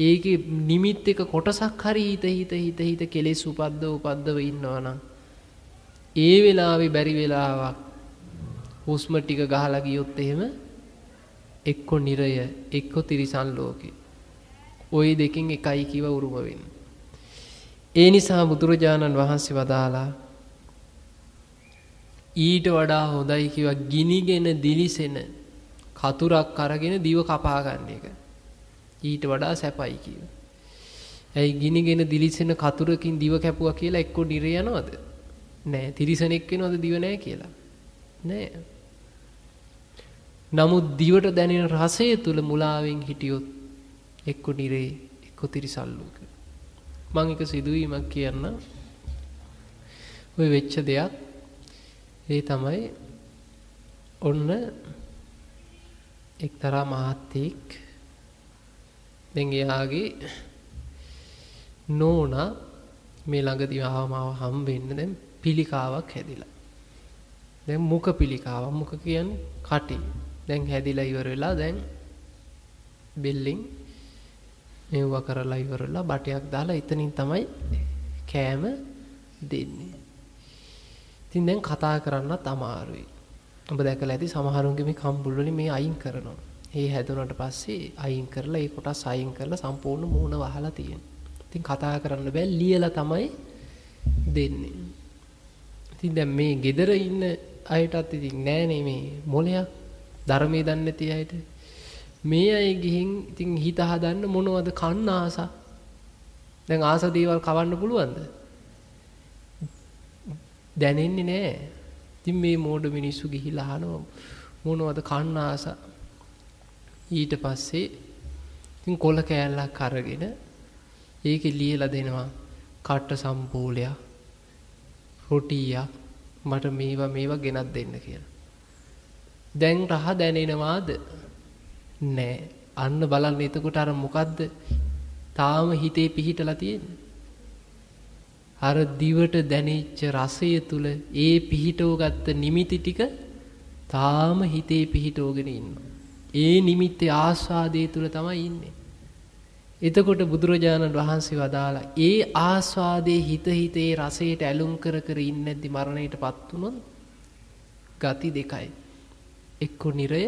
ඒකේ නිමිත් එක කොටසක් හරි හිත හිත හිත හිත කෙලෙස් උපද්දව උපද්දව ඉන්නවනම් ඒ වෙලාවේ බැරි වෙලාවක් හුස්ම ටික ගහලා ගියොත් එහෙම එක්ක නිරය එක්ක තිරිසන් ලෝකේ ওই දෙකින් එකයි කිව උරුම වෙන්න. ඒ නිසා බුදුරජාණන් වහන්සේ වදාලා ඊට වඩා හොඳයි කිව ගිනිගෙන දිලිසෙන කතුරක් අරගෙන දිව කපා ගන්න එක. ඊට වඩා සැපයි කිව. ඇයි ගිනිගෙන දිලිසෙන කතුරකින් දිව කැපුවා කියලා එක්කෝ නිරේ යනවද? නෑ තිරිසනෙක් වෙනවද දිව නෑ කියලා. නෑ. නමුත් දිවට දැනෙන රසය තුල මුලාවෙන් හිටියොත් එක්ක නිරේ එක්ක තිරිසල්ලුක මං එක සිදුවීමක් කියන්න ඔය වෙච්ච දෙයක් ඒ තමයි ඔන්න එක්තරා මහත්තයෙක් දැන් එයාගේ නෝනා මේ ළඟදී ආවම හම්බෙන්න දැන් පිළිකාවක් හැදිලා. දැන් මුඛ පිළිකාවක් මුඛ කියන්නේ කටි. දැන් හැදිලා ඉවර වෙලා දැන් බෙල්ලෙන් මෙව්ව කරලා ඉවරලා බටයක් දාලා එතනින් තමයි කෑම දෙන්නේ. ඉතින් දැන් කතා කරන්නත් අමාරුයි. ඔබ දැකලා ඇති සමහරුන්ගේ මේ කම්බුල් වලින් මේ අයින් කරනවා. ඒ හැදුනට පස්සේ අයින් කරලා ඒ කොටස් අයින් කරලා සම්පූර්ණ මූණ වහලා තියෙනවා. ඉතින් කතා කරන්න බෑ ලියලා තමයි දෙන්නේ. ඉතින් දැන් මේ gedara ඉන්න අයටත් ඉතින් නෑනේ මේ මොලයක් ධර්මයේ දන්නේ නැති අයට මේ අය ගිහින් ඉතින් හිත හදන්න මොනවද කන්න ආස දැන් ආස දේවල් කවන්න පුළුවන්ද දැනෙන්නේ නැහැ ඉතින් මේ මෝඩ මිනිස්සු ගිහිලා අහනවා මොනවද කන්න ආස ඊට පස්සේ ඉතින් කොල කෑල්ලක් අරගෙන ඒකේ ලියලා දෙනවා කට්ට සම්පූලයක් රොටියක් මට මේවා මේවා ගෙනත් දෙන්න කියලා. දැන් රහ දැනෙනවාද? නෑ. අන්න බලන්න එතකොට අර මොකද්ද? තාම හිතේ පිහිටලා තියෙන්නේ. අර දිවට දැනෙච්ච රසය තුල ඒ පිහිටව ගත්ත නිමිති ටික තාම හිතේ පිහිටවගෙන ඉන්නවා. ඒ නිමිත්තේ ආස්වාදයේ තුල තමයි ඉන්නේ. එතකොට බුදුරජාණන් වහන්සේ වදාලා ඒ ආස්වාදයේ හිත හිතේ රසයට ඇලුම් කර කර ඉන්නේ නැද්දි මරණයටපත් වුණොත් ගති දෙකයි. එක්ක නිරය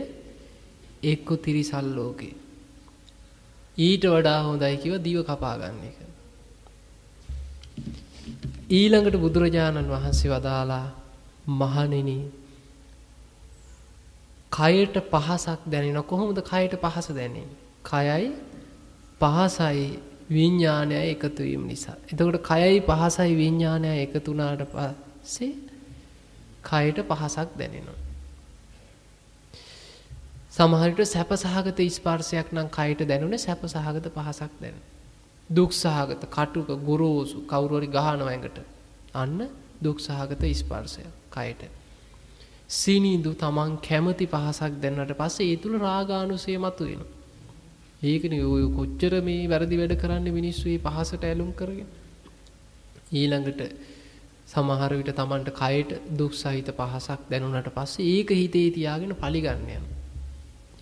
එක්ක තිරිසල් ලෝකේ. ඊට වඩා හොඳයි කිව දිව කපා ගන්න එක. ඊළඟට බුදුරජාණන් වහන්සේ වදාලා මහණෙනි කයට පහසක් දැනෙන කොහොමද කයට පහස දැනෙන්නේ? කයයි පහසයි විඤ්ඥානය එකතුවීම නිසා. එතකොට කයයි පහසයි විඤ්ඥානය එකතුනාට පස්සේ කයට පහසක් දැනෙනවා. සමහරිට සැප සහගත ස්පර්ශයක් නම් කයට දැනුන සැප සහගත පහසක් දැන. දුක් සහගත කටුක ගුරෝසු කවුරුවරි ගහනවඇඟට අන්න දුක් සහගත ස්පර්ශය කයට. සිනීදු තමන් කැමති පහසක් දෙන්නට පස්සේ ඒ තුළ රාගානුසය මතු වෙන. ඒකන ඔය කොච්චර මේ වැරදි වැඩ කරන්න මිනිස්සු ඒ පහසට ඇලුම් කරගෙන. ඊළඟට සමහර විට තමන්ට කයට දුක් සහිත පහසක් දැනුනට පස්සේ ඒක හිතේ තියාගෙන පලිගන්නයන.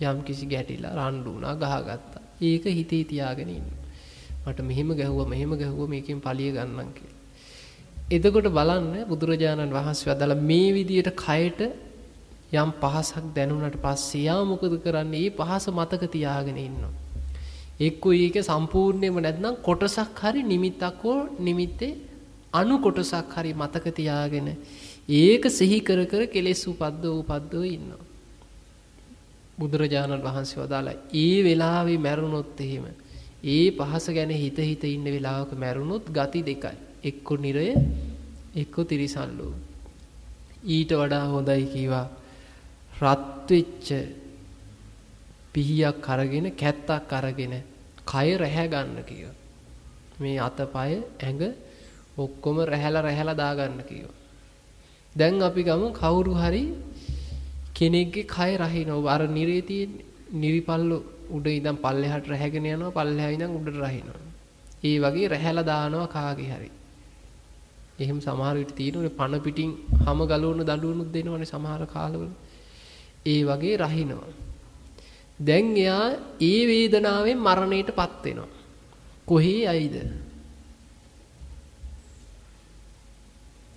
යම් කිසි ගැටිලා රණ්ඩුනා ගහගත්තා. ඒක හිතේ තියාගෙන ඉන්න. මට මෙහෙම ගැහුව මෙහෙම ගැහුව මේකෙන් පලිය ගන්නන් කියලා. එතකොට බලන්න බුදුරජාණන් වහන්සේ වදලා මේ විදියට කයට යම් පහසක් දැනුණට පස්සේ යා මොකද කරන්නේ? මේ පහස මතක තියාගෙන ඉන්නවා. එක්කෝ ඒක සම්පූර්ණයෙන්ම නැත්නම් කොටසක් හරි නිමිත්තක් හෝ නිමිත්තේ අනු කොටසක් හරි මතක තියාගෙන ඒක සිහි කර කර කෙලෙස් උපද්දව උපද්දව ඉන්නවා. බුදුරජාණන් වහන්සේ වදාලා ඒ වෙලාවේ මැරුණොත් එහෙම ඒ පහස ගැන හිත හිත ඉන්න වෙලාවක මැරුණොත් ගති දෙකයි. එක්ක නිරය එක්ක තිරිසන් ලෝක. ඊට වඩා හොඳයි කීවා රත් වෙච්ච පිහියක් අරගෙන කැත්තක් අරගෙන කය රැහැ ගන්න කිව්වා. මේ අතපය ඇඟ ඔක්කොම රැහැලා රැහැලා දාගන්න කිව්වා. දැන් අපි ගමු කවුරු හරි කෙනෙක්ගේ කය රහිනව අර නිරේ තියෙන නිරිපල්ල උඩ ඉඳන් පල්ලෙහාට රැහැගෙන යනවා පල්ලෙහා ඉඳන් උඩට රහිනවා. ඒ වගේ රැහැලා දානවා කාගේ හරි. එහෙම සමහර විට තියෙනනේ පණ පිටින් හැම ගලවන දඬුවනුත් දෙනවනේ සමහර කාලවල. ඒ වගේ රහිනවා. දැන් එයා ඒ වේදනාවෙන් මරණයටපත් වෙනවා. කොහේ යයිද?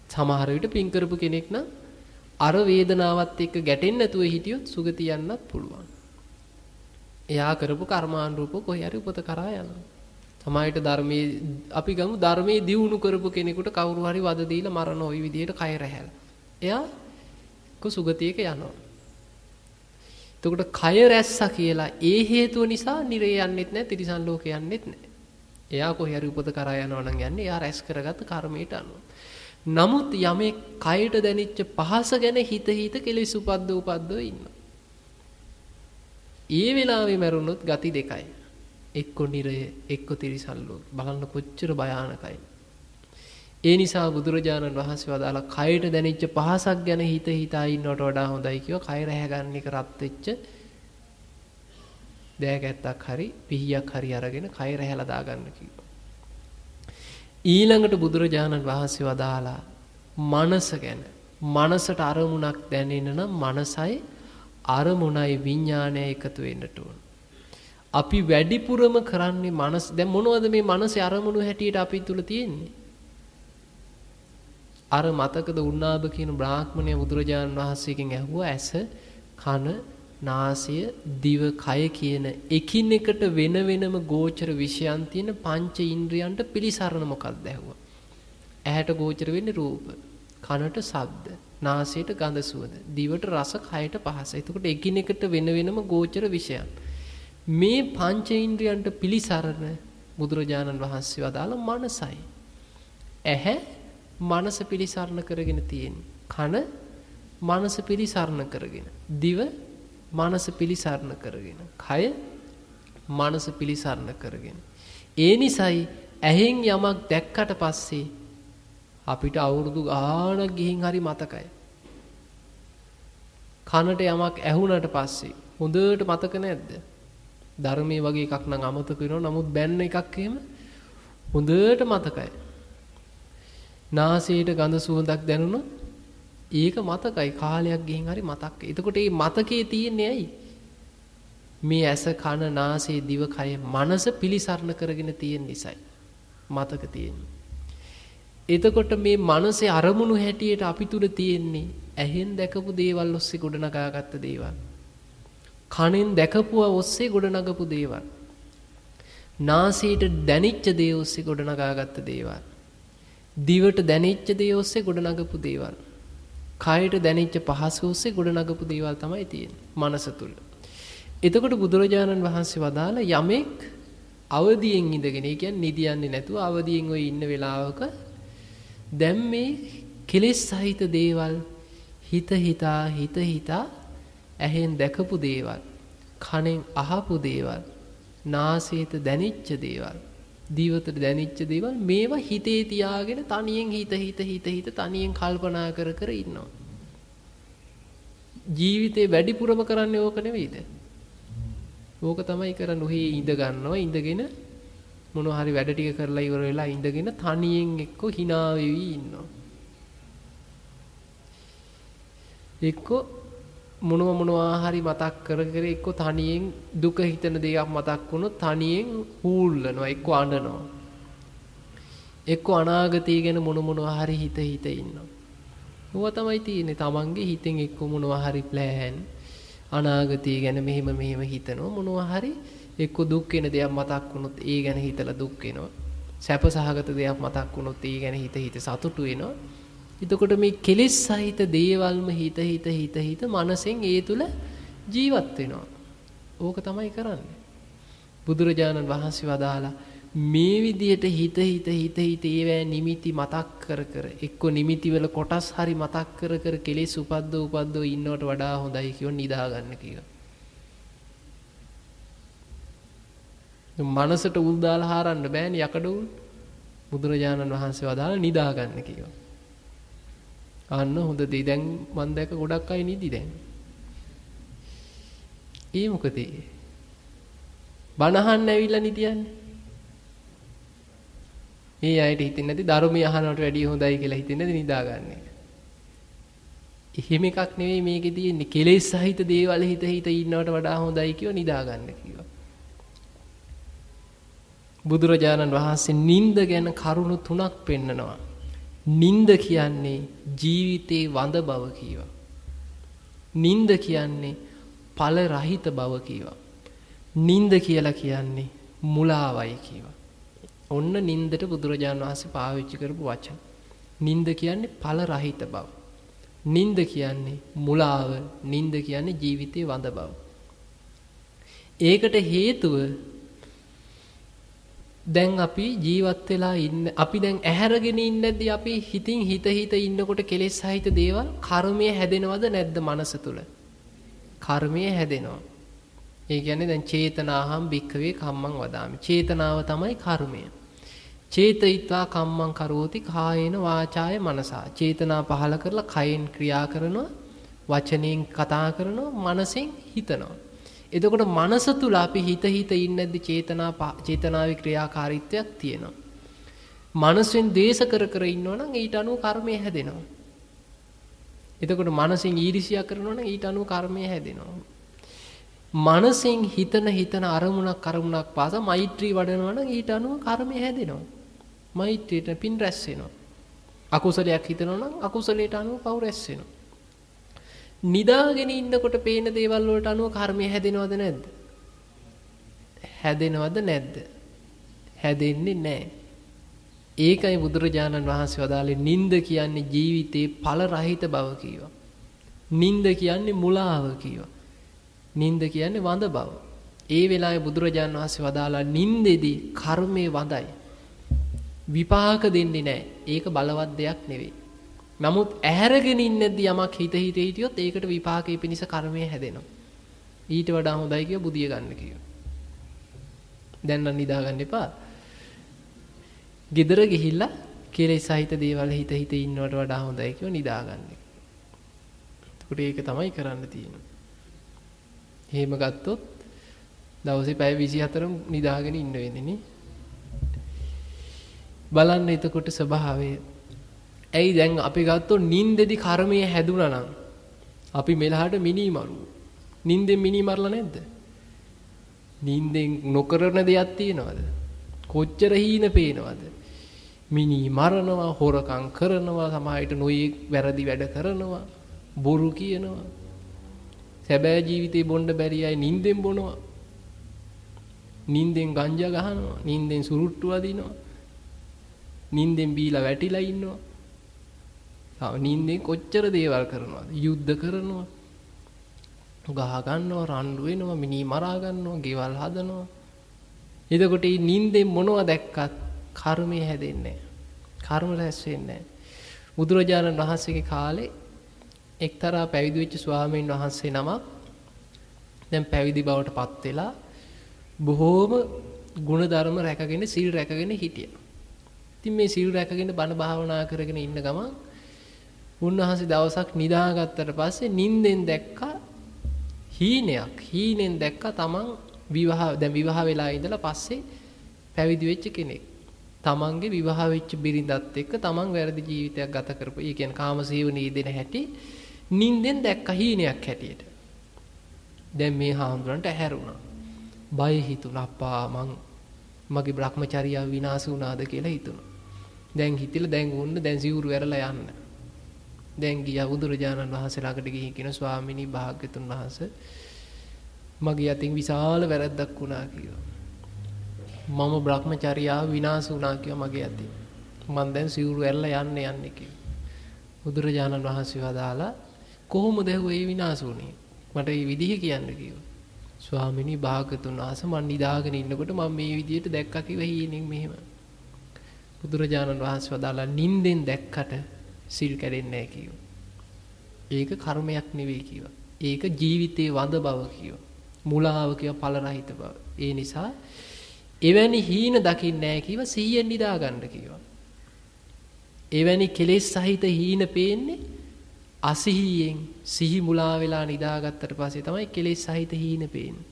සමහර විට පින් කරපු කෙනෙක් නම් අර වේදනාවත් එක්ක ගැටෙන්නේ නැතුව හිටියොත් සුගති යන්නත් පුළුවන්. එයා කරපු කර්මානුරූප කොහේ හරි උපත කරා යනවා. තමයිට ධර්මයේ අපි ගමු ධර්මයේ දියුණු කරපු කෙනෙකුට කවුරු හරි වද දීලා මරණ ওই විදිහට කය රැහැලා. එයා කො සුගතියක යනවා. එතකොට කය රැස්සා කියලා ඒ හේතුව නිසා නිරේ යන්නෙත් නැහැ තිරිසන් ලෝකේ යන්නෙත් නැහැ. එයා කොහේ හරි උපත කරා යනවා නම් යන්නේ එයා රැස් කරගත්ත කර්මයට අනුව. නමුත් යමෙක් කයට දැනිච්ච පහස ගැන හිත හිත කෙලෙස් උපද්ද උපද්දව ඉන්නවා. ඒ වෙලාවේ මැරුණොත් ගති දෙකයි. එක්ක නිරය එක්ක තිරිසන් ලෝක. බලන්න කොච්චර භයානකයි. ඒ නිසා බුදුරජාණන් වහන්සේ වදාලා කයට දැනෙච්ච පහසක් ගැන හිත හිතා ඉන්නවට වඩා හොඳයි කියව කය රැහැ ගන්න එක රත් වෙච්ච දෑකැත්තක් හරි පිහියක් හරි අරගෙන කය රැහැලා දාගන්න කිව්වා. ඊළඟට බුදුරජාණන් වහන්සේ වදාලා මනස ගැන මනසට අරමුණක් දැනෙන්න නම් මනසයි අරමුණයි විඤ්ඥානය එකතු වෙන්නට ඕන. අපි වැඩිපුරම කරන්නේ මනස් දැ මොනවද මේ මනස අරමුණු හැටියට අපි තුළ තියෙන්නේ. අර මතකද උන්නාභ කියන බ්‍රාහ්මණය බුදුරජාණන් වහන්සේකින් ඇහුව ඇස කන නාසය දිව කය කියන එකින් එකට වෙන වෙනම ගෝචර විෂයන් තියෙන පංච ඉන්ද්‍රියන්ට පිළිසරණ මොකක්ද ඇහුවා. ඇහැට ගෝචර වෙන්නේ රූප, කනට ශබ්ද, නාසයට ගඳ සුවඳ. දිවට රස, කයට පහස. එතකොට එකිනෙකට වෙන වෙනම ගෝචර විෂයන්. මේ පංචේන්ද්‍රයන්ට පිලිසරණ බුදුරජාණන් වහන්සේ වදාළ මනසයි. ඇහැ මනස පිලිසරණ කරගෙන තියෙන්නේ. කන මනස පිලිසරණ කරගෙන. දිව මනස පිලිසරණ කරගෙන. කය මනස පිලිසරණ කරගෙන. ඒ නිසයි ඇහෙන් යමක් දැක්කට පස්සේ අපිට අවුරුදු ගාණක් ගිහින් හරි මතකයි. කනට යමක් ඇහුණට පස්සේ හොඳට මතක නැද්ද? ධර්මයේ වගේ එකක් නම් අමතක වෙනවා. නමුත් බැන්න එකක් එහෙම හොඳට මතකයි. නාසයට ගඳ සුවඳක් දැනුණොත් ඒක මතකයි කාලයක් ගිහින් හරි මතක්. එතකොට මේ මතකයේ තියෙන්නේ ඇයි? මේ ඇස කන නාසය දිව කය මනස පිලිසරණ කරගෙන තියෙන නිසායි මතක තියෙන්නේ. එතකොට මේ මනසේ අරමුණු හැටියට අපි තුල තියෙන්නේ ඇහෙන් දැකපු දේවල් ඔස්සේ ගොඩනගාගත්ත දේවල්. කනෙන් දැකපුවා ඔස්සේ ගොඩනගපු දේවල්. නාසයට දැනිච්ච දේ ඔස්සේ ගොඩනගාගත්ත දේවල්. දිවට දැනිච්ච දේ ඔස්සේ ගොඩනගපු දේවල්. කයට දැනිච්ච පහස ඔස්සේ ගොඩනගපු දේවල් තමයි තියෙන්නේ මනස තුල. එතකොට බුදුරජාණන් වහන්සේ වදාළ යමෙක් අවදියෙන් ඉඳගෙන ඒ කියන්නේ නිදියන්නේ නැතුව අවදියෙන් ඔය ඉන්න වෙලාවක දැන් මේ කෙලෙස් සහිත දේවල් හිත හිතා හිත හිතා ඇහෙන් දැකපු දේවල් කනෙන් අහපු දේවල් නාසයට දැනිච්ච දේවල් දීවතට දැනිච්ච දේවල් මේවා හිතේ තියාගෙන තනියෙන් හිත හිත හිත හිත තනියෙන් කල්පනා කර කර ඉන්නවා. ජීවිතේ වැඩිපුරම කරන්නේ ඕක නෙවෙයිද ඕක තමයි කරන්නේ ඔහේ ඉඳ ගන්නවා. ඉඳගෙන මොනවා හරි වැඩ ටික කරලා ඉවර වෙලා ඉඳගෙන තනියෙන් එක්ක hina වෙවි ඉන්නවා. එක්ක මොනවා මොනවා හරි මතක් කර කර එක්ක තනියෙන් දුක හිතන දේක් මතක් වුණොත් තනියෙන් හූල්ලනවා එක්ක අඬනවා. එක්ක අනාගතය ගැන මොන මොනවා හරි හිත හිත ඉන්නවා. ඕවා තමයි තියෙන්නේ. Tamange හිතෙන් එක්ක මොනවා හරි ප්ලෑන් අනාගතය ගැන මෙහෙම මෙහෙම හිතනවා මොනවා හරි එක්ක දුක් වෙන දෙයක් මතක් වුණොත් ඒ ගැන හිතලා දුක් වෙනවා සැප සහගත දෙයක් මතක් වුණොත් ඒ ගැන හිත හිත සතුටු වෙනවා එතකොට මේ කෙලෙස් සහිත දේවල්ම හිත හිත හිත හිත මනසෙන් ඒ තුල ජීවත් වෙනවා ඕක තමයි කරන්නේ බුදුරජාණන් වහන්සේ වදාලා මේ විදියට හිත හිත හිත හිත ඒවැ නිමිති මතක් කර කර එක්ක නිමිති වල කොටස් හරි මතක් කර කර කෙලෙස් උපද්දෝ උපද්දෝ ඉන්නවට වඩා හොඳයි කියව නිදා ගන්න කියලා. මනසට උල් දාලා හරන්න බෑනේ යකඩ උල්. බුදුරජාණන් වහන්සේ වදාලා නිදා ගන්න කියවා. අන්න හොඳ දෙයි දැන් මම දැක ගොඩක් අය නිදි දැන්. ඒ මොකද? බණහන්න ඇවිල්ලා නිදියන්නේ. මේ අයට හිතෙන්නේ නැති ධර්මය අහනවට වැඩිය හොඳයි කියලා හිතෙන්නේ නැති නිදාගන්න එක. එහෙම එකක් නෙවෙයි මේකේ තියෙන්නේ. කෙලෙස් සහිත දේවල් හිත හිත ඉන්නවට වඩා හොඳයි කියව නිදාගන්න කිව්වා. බුදුරජාණන් වහන්සේ නිନ୍ଦ ගැන කරුණු තුනක් පෙන්නනවා. නින්ද කියන්නේ ජීවිතේ වඳ බව කීවා. නින්ද කියන්නේ ඵල රහිත බව කීවා. නින්ද කියලා කියන්නේ මුලාවයි කීවා. ඔන්න නින්දට බුදුරජාණන් වහන්සේ පාවිච්චි කරපු වචන. නින්ද කියන්නේ ඵල රහිත බව. නින්ද කියන්නේ මුලාව, නින්ද කියන්නේ ජීවිතේ වඳ බව. ඒකට හේතුව දැන් අපි ජීවත් වෙලා ඉන්න අපි දැන් ඇහැරගෙන ඉන්නේදී අපි හිතින් හිත හිත ඉන්නකොට කෙලෙස් සහිත දේවල් කර්මය හැදෙනවද නැද්ද මනස තුල? කර්මය හැදෙනවා. ඒ කියන්නේ දැන් චේතනාහම් භික්කවේ කම්මං වදාමි. චේතනාව තමයි කර්මය. චේතයිත්වා කම්මං කරෝති කායේන වාචාය මනසා. චේතනා පහල කරලා කයෙන් ක්‍රියා කරනවා, වචනෙන් කතා කරනවා, මනසෙන් හිතනවා. එතකොට මනස තුල අපි හිත හිත ඉන්නේද්දි චේතනා චේතනාවේ ක්‍රියාකාරීත්වයක් තියෙනවා. මනසෙන් දේශ කර කර ඉන්නවනම් ඊට අනුව කර්මය හැදෙනවා. එතකොට මනසෙන් ඊර්ෂ්‍යා කරනවා නම් ඊට අනුව කර්මය හැදෙනවා. මනසෙන් හිතන හිතන අරමුණක් අරමුණක් පාස මෛත්‍රී වඩනවා නම් ඊට අනුව කර්මය හැදෙනවා. මෛත්‍රියට පින් රැස් වෙනවා. අකුසලයක් හිතනවා නම් අකුසලයට අනුව පව් රැස් වෙනවා. නිදාගෙන ඉන්නකොට පේන දේවල් වලට අනුව කර්මය හැදෙනවද නැද්ද? හැදෙනවද නැද්ද? හැදෙන්නේ නැහැ. ඒකයි බුදුරජාණන් වහන්සේ වදාළේ නිନ୍ଦ කියන්නේ ජීවිතේ ඵල රහිත බව කියවා. නිନ୍ଦ කියන්නේ මුලාව කියවා. නිନ୍ଦ කියන්නේ වඳ බව. ඒ වෙලාවේ බුදුරජාණන් වහන්සේ වදාලා නින්දෙදී කර්මයේ වඳයි. විපාක දෙන්නේ නැහැ. ඒක බලවත් දෙයක් නෙවෙයි. නමුත් ඇහැරගෙන ඉන්නදී යමක් හිත හිත හිටියොත් ඒකට විපාකයේ පිණිස කර්මය හැදෙනවා. ඊට වඩා හොඳයි කිය බුදිය ගන්න කියනවා. දැන් නම් නිදා ගන්න එපා. ගෙදර ගිහිල්ලා කෙලෙස් සහිත දේවල් හිත හිත ඉන්නවට වඩා හොඳයි කියව නිදා ගන්න. එතකොට ඒක තමයි කරන්න තියෙන්නේ. එහෙම ගත්තොත් දවසේ පැය 24ම නිදාගෙන ඉන්න වෙන්නේ නේ. බලන්න එතකොට ස්වභාවය. ඇයි දැන් අපි ගත්තොත් නින්දෙදි කර්මයේ හැදුනා නම් අපි මෙලහට මිනි මරුවෝ. නින්දෙන් මිනි මරලා නැද්ද? නින්දෙන් නොකරන දෙයක් තියනවද? කොච්චර හීන පේනවද? මිනි මරනවා, හොරකම් කරනවා, සමාහයට නොයේ වැරදි වැඩ කරනවා, බොරු කියනවා. සැබෑ ජීවිතේ බොන්න බැරි අය නින්දෙන් බොනවා. නින්දෙන් ගංජා ගහනවා, නින්දෙන් සුරුට්ටු අදිනවා. නින්දෙන් බීලා වැටිලා ඉන්නවා. තව නින්දෙන් කොච්චර දේවල් කරනවද? යුද්ධ කරනවා. ගහ ගන්නවා, රණ්ඩු වෙනවා, මිනි මරා ගන්නවා, ගෙවල් හදනවා. එතකොට මේ නින්දෙන් මොනවද දැක්කත් කර්මය හැදෙන්නේ කර්ම රැස් වෙන්නේ බුදුරජාණන් වහන්සේගේ කාලේ එක්තරා පැවිදි වෙච්ච ස්වාමීන් වහන්සේ නමක් දැන් පැවිදි බවට පත් වෙලා බොහෝම ಗುಣධර්ම රැකගෙන සිල් රැකගෙන හිටියා. ඉතින් මේ සිල් රැකගෙන බණ භාවනා කරගෙන ඉන්න ගමන් උන්වහන්සේ දවසක් නිදාගත්තට පස්සේ නිින්දෙන් දැක්කා හීනයක්. හීනෙන් දැක්කා තමන් විවාහ දැන් විවාහ වෙලා ඉඳලා පස්සේ පැවිදි වෙච්ච කෙනෙක්. තමන්ගේ විවාහ වෙච්ච බිරිඳත් එක්ක තමන් වැරදි ජීවිතයක් ගත කරපු. ඒ කියන්නේ කාමසේවනී දෙන හැටි නිින්දෙන් දැක්ක හීනයක් හැටියට. දැන් මේ හාමුදුරන්ට ඇහැරුණා. බය හිතුණා අප්පා මං මගේ Brahmacharya විනාශ වුණාද කියලා හිතුණා. දැන් හිතිලා දැන් වුණ දැන් සිවුරු ඇරලා යන්න. දැන් ගියා බුදුරජාණන් වහන්සේ ළඟට ගිහින් කියන ස්වාමිනී භාග්‍යතුන් වහන්සේ මගේ අතින් විශාල වැරද්දක් වුණා කියලා. මම Brahmacharyaව විනාශ වුණා කියලා මගේ අතින්. මං දැන් සිවුරු ඇරලා යන්න යන්නේ කියලා. බුදුරජාණන් වහන්සේ වදාලා කොහොමද ඒ විනාශ වුනේ? මට මේ විදිහ කියන්න කිව්වා. ස්වාමිනී භාගතුන් වහන්සේ මං නිදාගෙන ඉන්නකොට මම මේ විදිහට දැක්කා කිව්වා හීනෙන් මෙහෙම. බුදුරජාණන් වහන්සේ වදාලා නින්දෙන් දැක්කට සිල් කැඩෙන්නේ නැහැ කිව්වා. ඒක කර්මයක් නෙවෙයි කිව්වා. ඒක ජීවිතේ වඳ බව කිව්වා. මුලාව කිව්වා ඵල රහිත බව. ඒ නිසා එවැනි හීන දකින්නේ නැහැ කිව්වා සිහියෙන් නිදා ගන්න කිව්වා. එවැනි කෙලෙස් සහිත හීන පේන්නේ අසිහියෙන් සිහි මුලා වෙලා නිදාගත්තට පස්සේ තමයි කෙලෙස් සහිත හීන පේන්නේ.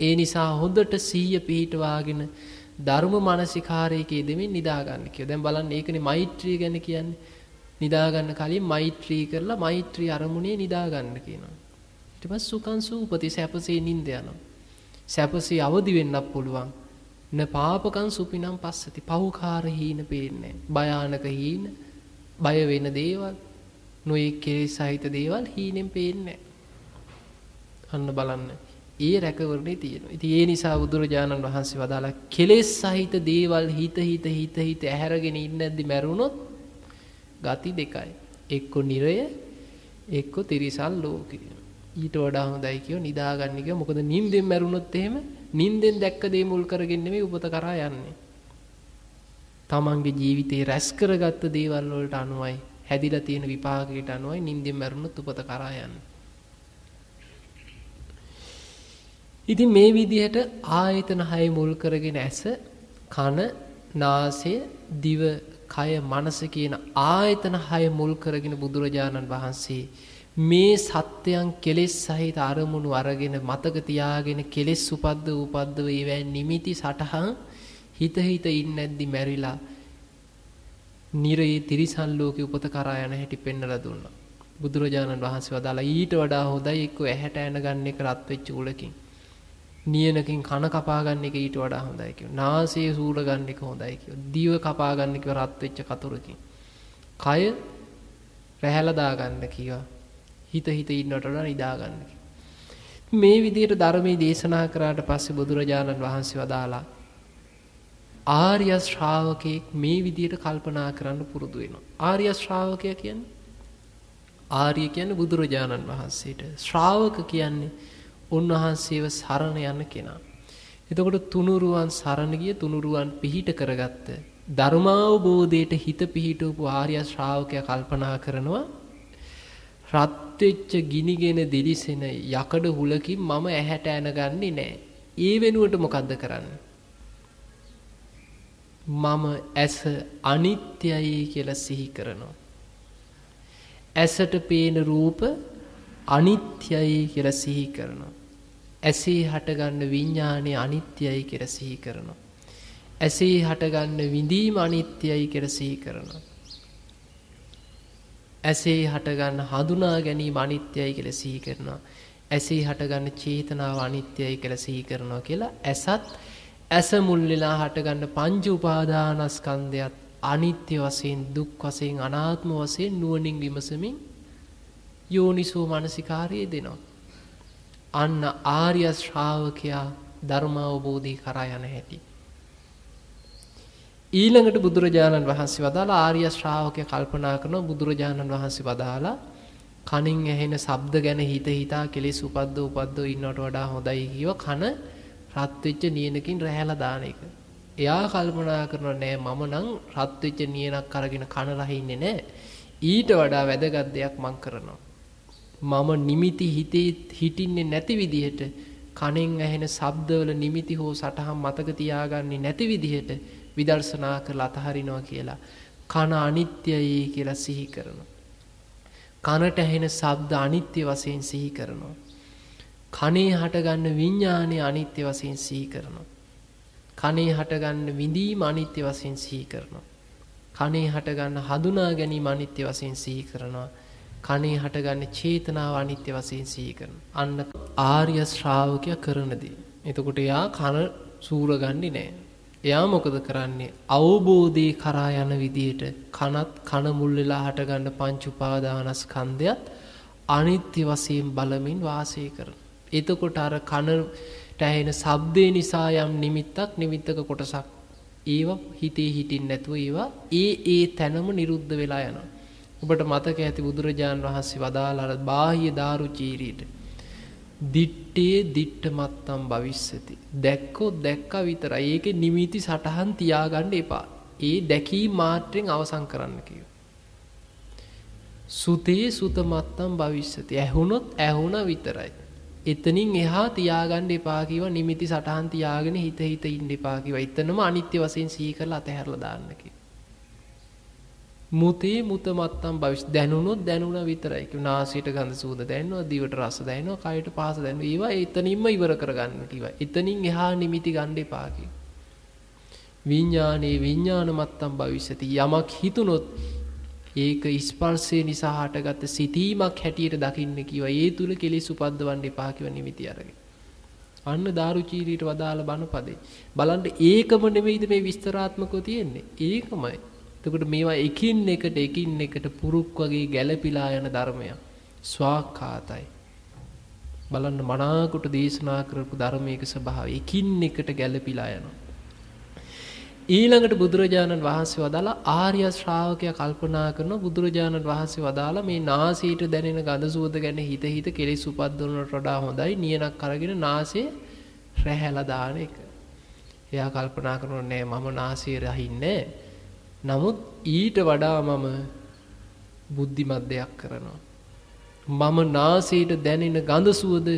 ඒ නිසා හොඳට සිහිය පිහිටවාගෙන ධර්ම මානසිකාරයකේ දෙමින් නිදා ගන්න කියලා. දැන් බලන්න ඒකනේ මෛත්‍රිය ගැන කියන්නේ. නිදා ගන්න කලින් මෛත්‍රී කරලා මෛත්‍රී අරමුණේ නිදා ගන්න කියනවා. ඊට පස්සේ සුඛං සූපති සැපසේ නිින්ද යනවා. සැපසේ අවදි වෙන්නත් පුළුවන්. න පාපකං සුපිනම් පස්සති. පව්කාර හීන පේන්නේ. භයානක හීන, බය වෙන දේවල්, නොයේ කෙලෙස් සහිත දේවල් හීනෙන් පේන්නේ අන්න බලන්න. ඒ රැකවරණේ තියෙනවා. ඉතින් ඒ නිසා බුදුරජාණන් වහන්සේ වදාලා කෙලෙස් සහිත දේවල් හිත හිත හිත හිත ඇහැරගෙන ඉන්නද්දි මැරුණොත් ගති දෙකයි. එක්ක නිරය එක්ක තිරිසල් ලෝකය. ඊට වඩා හොඳයි කියව නිදාගන්න කිය. මොකද නිින්දෙන් මැරුණොත් එහෙම නිින්දෙන් දැක්ක දේ මුල් කරගෙන නෙමෙයි උපත කරා යන්නේ. තමන්ගේ ජීවිතේ රැස් කරගත්ත දේවල් වලට අනුවයි හැදිලා තියෙන විපාකයට අනුවයි නිින්දෙන් මැරුණොත් උපත කරා යන්නේ. ඉතින් මේ විදිහට ආයතන හය මුල් කරගෙන ඇස කන නාසය දිව කය මනස කියන ආයතන හය මුල් කරගෙන බුදුරජාණන් වහන්සේ මේ සත්‍යයන් කෙලෙස් සහිත අරමුණු අරගෙන මතක තියාගෙන කෙලෙස් උපද්ද උපද්දව ඒවැ නිමිති සටහන් හිත හිත ඉන්නේ නැද්දි මැරිලා නිරයේ තිරිසන් ලෝකේ උපත කරා යන හැටි පෙන්වලා දුන්නා. බුදුරජාණන් වහන්සේ වදාලා ඊට වඩා හොඳයි එක්ක ඇහැට ඇන ගන්න එක රත් වෙච්ච උලකින්. නියනකින් කන කපා ගන්න එක ඊට වඩා හොඳයි කිව්වා. නාසයේ සූර ගන්න එක හොඳයි කිව්වා. දිව කපා ගන්න කිව්වා රත් වෙච්ච කතුරකින්. කය රැහැලා දා ගන්න කිව්වා. හිත හිත ඉන්නට වඩා නිදා ගන්න මේ විදිහට ධර්මයේ දේශනා කරාට පස්සේ බුදුරජාණන් වහන්සේ වදාලා ආර්ය ශ්‍රාවකයෙක් මේ විදියට කල්පනා කරන්න පුරුදු වෙනවා. ආර්ය ශ්‍රාවකයා කියන්නේ ආර්ය කියන්නේ බුදුරජාණන් වහන්සේට. ශ්‍රාවක කියන්නේ උන්වහන්සේව සරණ යන කෙනා. එතකොට තුනුරුවන් සරණ ගිය තුනුරුවන් පිහිට කරගත්ත ධර්මාවබෝධයට හිත පිහිටවපු ආර්ය ශ්‍රාවකයා කල්පනා කරනවා රත් වෙච්ච ගිනිගෙන දිලිසෙන යකඩ හුලකින් මම ඇහැට ඇනගන්නේ නැහැ. ඒ වෙනුවට මොකද්ද කරන්නේ? මම ඇස අනිත්‍යයි කියලා සිහි කරනවා. ඇසට පේන රූප අනිත්‍යයි කියලා සිහි කරනවා. ඇසේ හටගන්න විඤ්ඥානය අනිත්‍යයි කෙර සිහි කරනවා. ඇසේ හටගන්න විඳීම අනිත්‍යයි කෙර සිහි කරනවා. ඇසේ හටගන්න හඳුනා ගැනීම අනිත්‍යයි කියල සිහි කරනවා. ඇසේ හටගන්න චේතනාව අනිත්‍යයි කළ සිහි කරනවා කියලා ඇසත් ඇස මුල්ලෙලා හටගන්න පංච උපාදානස්කන්ධයත් අනිත්‍ය වශයෙන් දුක් වශයෙන් අනාත්ම වශයෙන් නුවණින් විමසමින් යෝනිසෝ මනසිකාරයේ දෙනවා. අන්න ආර්ය ශ්‍රාවකයා ධර්මාවබෝධී කරා යන හැටි. ඊළඟට බුදුරජාණන් වහන්සේ වදාලා ආර්ය ශ්‍රාවකය කල්පනා කරනවා බුදුරජාණන් වහන්සේ වදාලා කනින් ඇහෙන ශබ්ද ගැන හිත හිතා කෙලෙස් උපද්ද උපද්දෝ ඉන්නවට වඩා හොඳයි කියව කන රත් වෙච්ච නියනකින් රැහැලා දාන එක. එයා කල්පනා කරනවා නෑ මම නම් රත් වෙච්ච නියනක් අරගෙන කන රහින්නේ නෑ. ඊට වඩා වැදගත් දෙයක් මං කරනවා. මම නිමිති හිතේ හිටින්නේ නැති විදිහට කනෙන් ඇහෙන ශබ්දවල නිමිති හෝ සටහන් මතක තියාගන්නේ නැති විදිහට විදර්ශනා කරලා අතහරිනවා කියලා කන අනිත්‍යයි කියලා සිහි කරනවා. කනට ඇහෙන ශබ්ද අනිත්‍ය වශයෙන් සිහි කරනවා. කනේ හටගන්න විඤ්ඥානය අනිත්‍ය වශයෙන් සිහි කරනවා. කනේ හටගන්න විඳීම අනිත්‍ය වශයෙන් සිහි කරනවා. කනේ හටගන්න හඳුනා ගැනීම අනිත්‍ය වශයෙන් සිහි කරනවා. කනේ හටගන්න චේතනාව අනිත්‍ය වශයෙන් සිහි කරන. අන්න ආර්ය ශ්‍රාවකය කරනදී. එතකොට එයා කන සූරගන්නේ නෑ. එයා මොකද කරන්නේ අවබෝධය කරා යන විදියට කනත් කන මුල්වෙලා හටගන්න පංචුපාදානස්කන්ධයත් අනිත්‍ය වශයෙන් බලමින් වාසය කරන. එතකොට අර කනට ඇහෙන ශබ්දේ නිසා යම් නිමිත්තක් නිමිත්තක කොටසක් ඒව හිතේ හිටින් නැතුව ඒවා ඒ ඒ තැනම නිරුද්ධ වෙලා යනවා. ඔබට මතක ඇති බුදුරජාණන් වහන්සේ වදාළ අර බාහ්‍ය දාරු චීරීට දිට්ටේ දිට්ට මත්තම් භවිස්සති. දැක්කොත් දැක්කා විතරයි. ඒකේ නිමිති සටහන් තියාගන්න එපා. ඒ දැකීම මාත්‍රෙන් අවසන් කරන්න කිව්වා. සුතේ සුතමත්තම් භවිස්සති. ඇහුනොත් ඇහුණ විතරයි. එතනින් එහා තියාගන්න එපා කිව්වා නිමිති සටහන් තියාගෙන හිත හිත ඉන්න එපා කිව්වා. එතනම අනිත්‍ය වශයෙන් සිහි කරලා අතහැරලා දාන්න කිව්වා. මුතේ මුත මත්තම් භවිෂ් දැනුනොත් දැනුණ විතරයි. නාසයට ගඳ සූද දැනෙනවා, දිවට රස දැනෙනවා, කයට පහස දැනෙනවා. ඒවා එතනින්ම ඉවර කරගන්න කිව්වා. එතනින් එහා නිමිති ගන්න එපා කිව්වා. විඥානේ විඥාන මත්තම් භවිෂති. යමක් හිතුනොත් ඒක ස්පර්ශය නිසා හටගත්ත සිතීමක් හැටියට දකින්න කිව්වා. ඒ තුල කෙලෙස් උපද්දවන්න එපා කිව්වා නිමිති අරගෙන. අන්න දාරුචීරීට වදාළ බණපදේ. බලන්න ඒකම නෙවෙයිද මේ විස්තරාත්මකව තියෙන්නේ. ඒකමයි. එතකොට මේවා එකින් එකට එකින් එකට පුරුක් වගේ ගැළපිලා යන ධර්මයක්. ස්වාක්ඛාතයි. බලන්න මනාකොට දේශනා කරපු ධර්මයක ස්වභාවය එකින් එකට ගැළපිලා යනවා. ඊළඟට බුදුරජාණන් වහන්සේ වදාලා ආර්ය ශ්‍රාවකයා කල්පනා කරන බුදුරජාණන් වහන්සේ වදාලා මේ නාසයට දැනෙන ගඳ සුවඳ ගැන හිත හිත කෙලෙස් උපද්දවනට වඩා හොඳයි නියනක් අරගෙන නාසයේ රැහැලා දාන එක. එයා කල්පනා කරනවා නෑ මම නාසයේ රහින්නේ නමුත් ඊට වඩා මම බුද්ධිමත් දෙයක් කරනවා. මම නාසයට දැනෙන ගඳ සුවඳ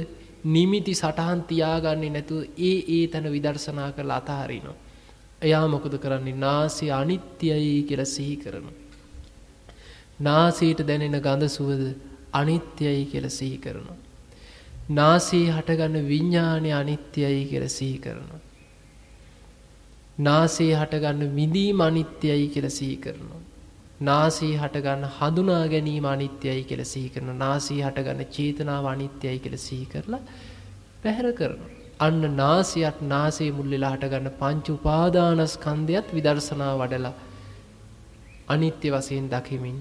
නිමිති සටහන් තියාගන්නේ නැතුව ඒ ඒ තැන විදර්ශනා කරලා අතහරිනවා. එයා මොකද කරන්නේ නාසය අනිත්‍යයි කියලා සිහි කරනවා. නාසයට දැනෙන ගඳ සුවද අනිත්‍යයි කියලා සිහි කරනවා. නාසයේ හටගන්න විඤ්ඥානය අනිත්‍යයි කියලා සිහි කරනවා. නාසයේ හටගන්න විඳීම අනිත්‍යයි කියලා සිහි කරනවා. නාසී හටගන්න හඳුනා ගැනීම අනිත්‍යයි කියලා සිහි කරනවා. නාසී හටගන්න චේතනාව අනිත්‍යයි කියලා සිහි කරලා පැහැර කරනවා. අන්න නාසයත් නාසේ මුල්ලෙලා හටගන්න පංච උපාදානස්කන්ධයත් විදර්ශනා වඩලා අනිත්‍ය වශයෙන් දකිමින්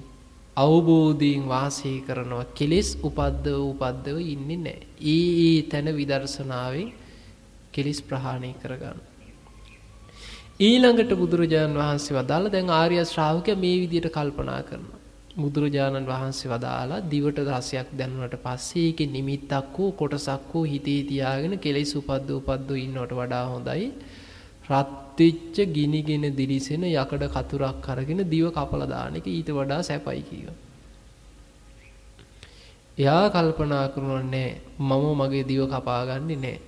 අවබෝධයෙන් වාසය කරනවා කෙලෙස් උපද්දව උපද්දව ඉන්නේ නැහැ. ඒ ඒ තැන විදර්ශනාවෙන් කෙලෙස් ප්‍රහාණය කරගන්න. ඊළඟට බුදුරජාණන් වහන්සේ වදාලා දැන් ආර්ය ශ්‍රාවකයා මේ විදිහට කල්පනා කරනවා. බුදුරජාණන් වහන්සේ වදාලා දිවට රසයක් දැනුණට පස්සේ ඒකේ නිමිත්තක් හෝ කොටසක් හෝ හිතේ තියාගෙන කෙලෙස් උපද්ද උපද්ද ඉන්නවට වඩා හොඳයි. රත් වෙච්ච ගිනිගෙන දිලිසෙන යකඩ කතුරක් අරගෙන දිව කපලා දාන එක ඊට වඩා සැපයි කියනවා. එයා කල්පනා කරනන්නේ මම මගේ දිව කපා ගන්නෙ නෑ.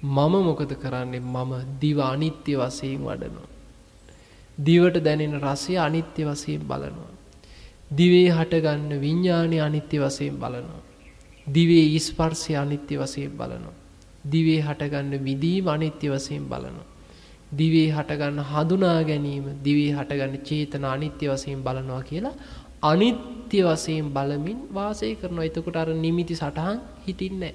මම මොකද කරන්නේ මම දිව අනිත්‍ය වශයෙන් වඩනවා. දිවට දැනෙන රසය අනිත්‍ය වශයෙන් බලනවා. දිවේ හටගන්න විඤ්ඥානය අනිත්‍ය වශයෙන් බලනවා. දිවේ ස්පර්සය අනිත්‍ය වශයෙන් බලනවා. දිවේ හටගන්න විදීම අනිත්‍ය වශයෙන් බලනවා. දිවේ හටගන්න හඳුනා ගැනීම දිවේ හටගන්න චේතන අනිත්‍ය වශයෙන් බලනවා කියලා අනිත්‍ය වශයෙන් බලමින් වාසය කරනවා. එතකොට අර නිමිති සටහන් හිටින්නේ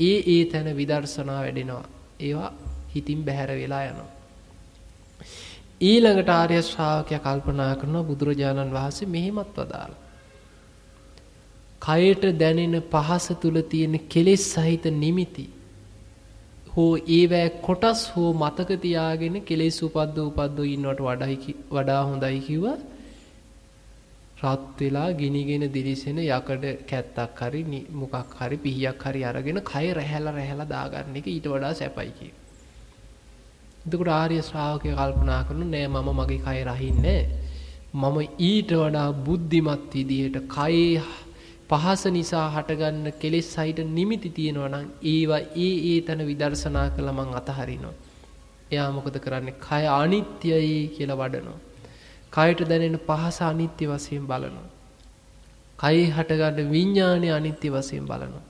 ඒ ඒ තැන විදර්ශනා වැඩෙනවා. ඒවා හිතින් බැහැර වෙලා යනවා. ඊළඟට ආර්ය ශ්‍රාවකයා කල්පනා කරනවා බුදුරජාණන් වහන්සේ මෙහෙමත් වදාලා. කයට දැනෙන පහස තුල තියෙන කෙලෙස් සහිත නිමිති හෝ ඒවැ කොටස් හෝ මතක තියාගෙන කෙලෙස් උපද්ද උපද්ද ඉන්නවට වඩා වඩා හොඳයි කිව්වා. රත් වෙලා ගිනිගෙන දිලිසෙන යකඩ කැත්තක් හරි මොකක් හරි පිහියක් හරි අරගෙන කය රැහැලා රැහැලා දාගන්න එක ඊට වඩා සැපයි කිය. එතකොට ආර්ය ශ්‍රාවකය කල්පනා කරන නෑ මම මගේ කය රහින්නේ මම ඊට වඩා බුද්ධිමත් විදිහට කයේ පහස නිසා හටගන්න කෙලෙස් සහිත නිමිති තියෙනවා නම් ඒවා ඒ ඒ තන විදර්ශනා කළ මං අතහරිනවා. එයා මොකද කරන්නේ කය අනිත්‍යයි කියලා වඩනවා. කයට දැනෙන පහස අනිත්‍ය වශයෙන් බලනවා. කයේ හටගන්න විඤ්ඥානය අනිත්‍ය වශයෙන් බලනවා.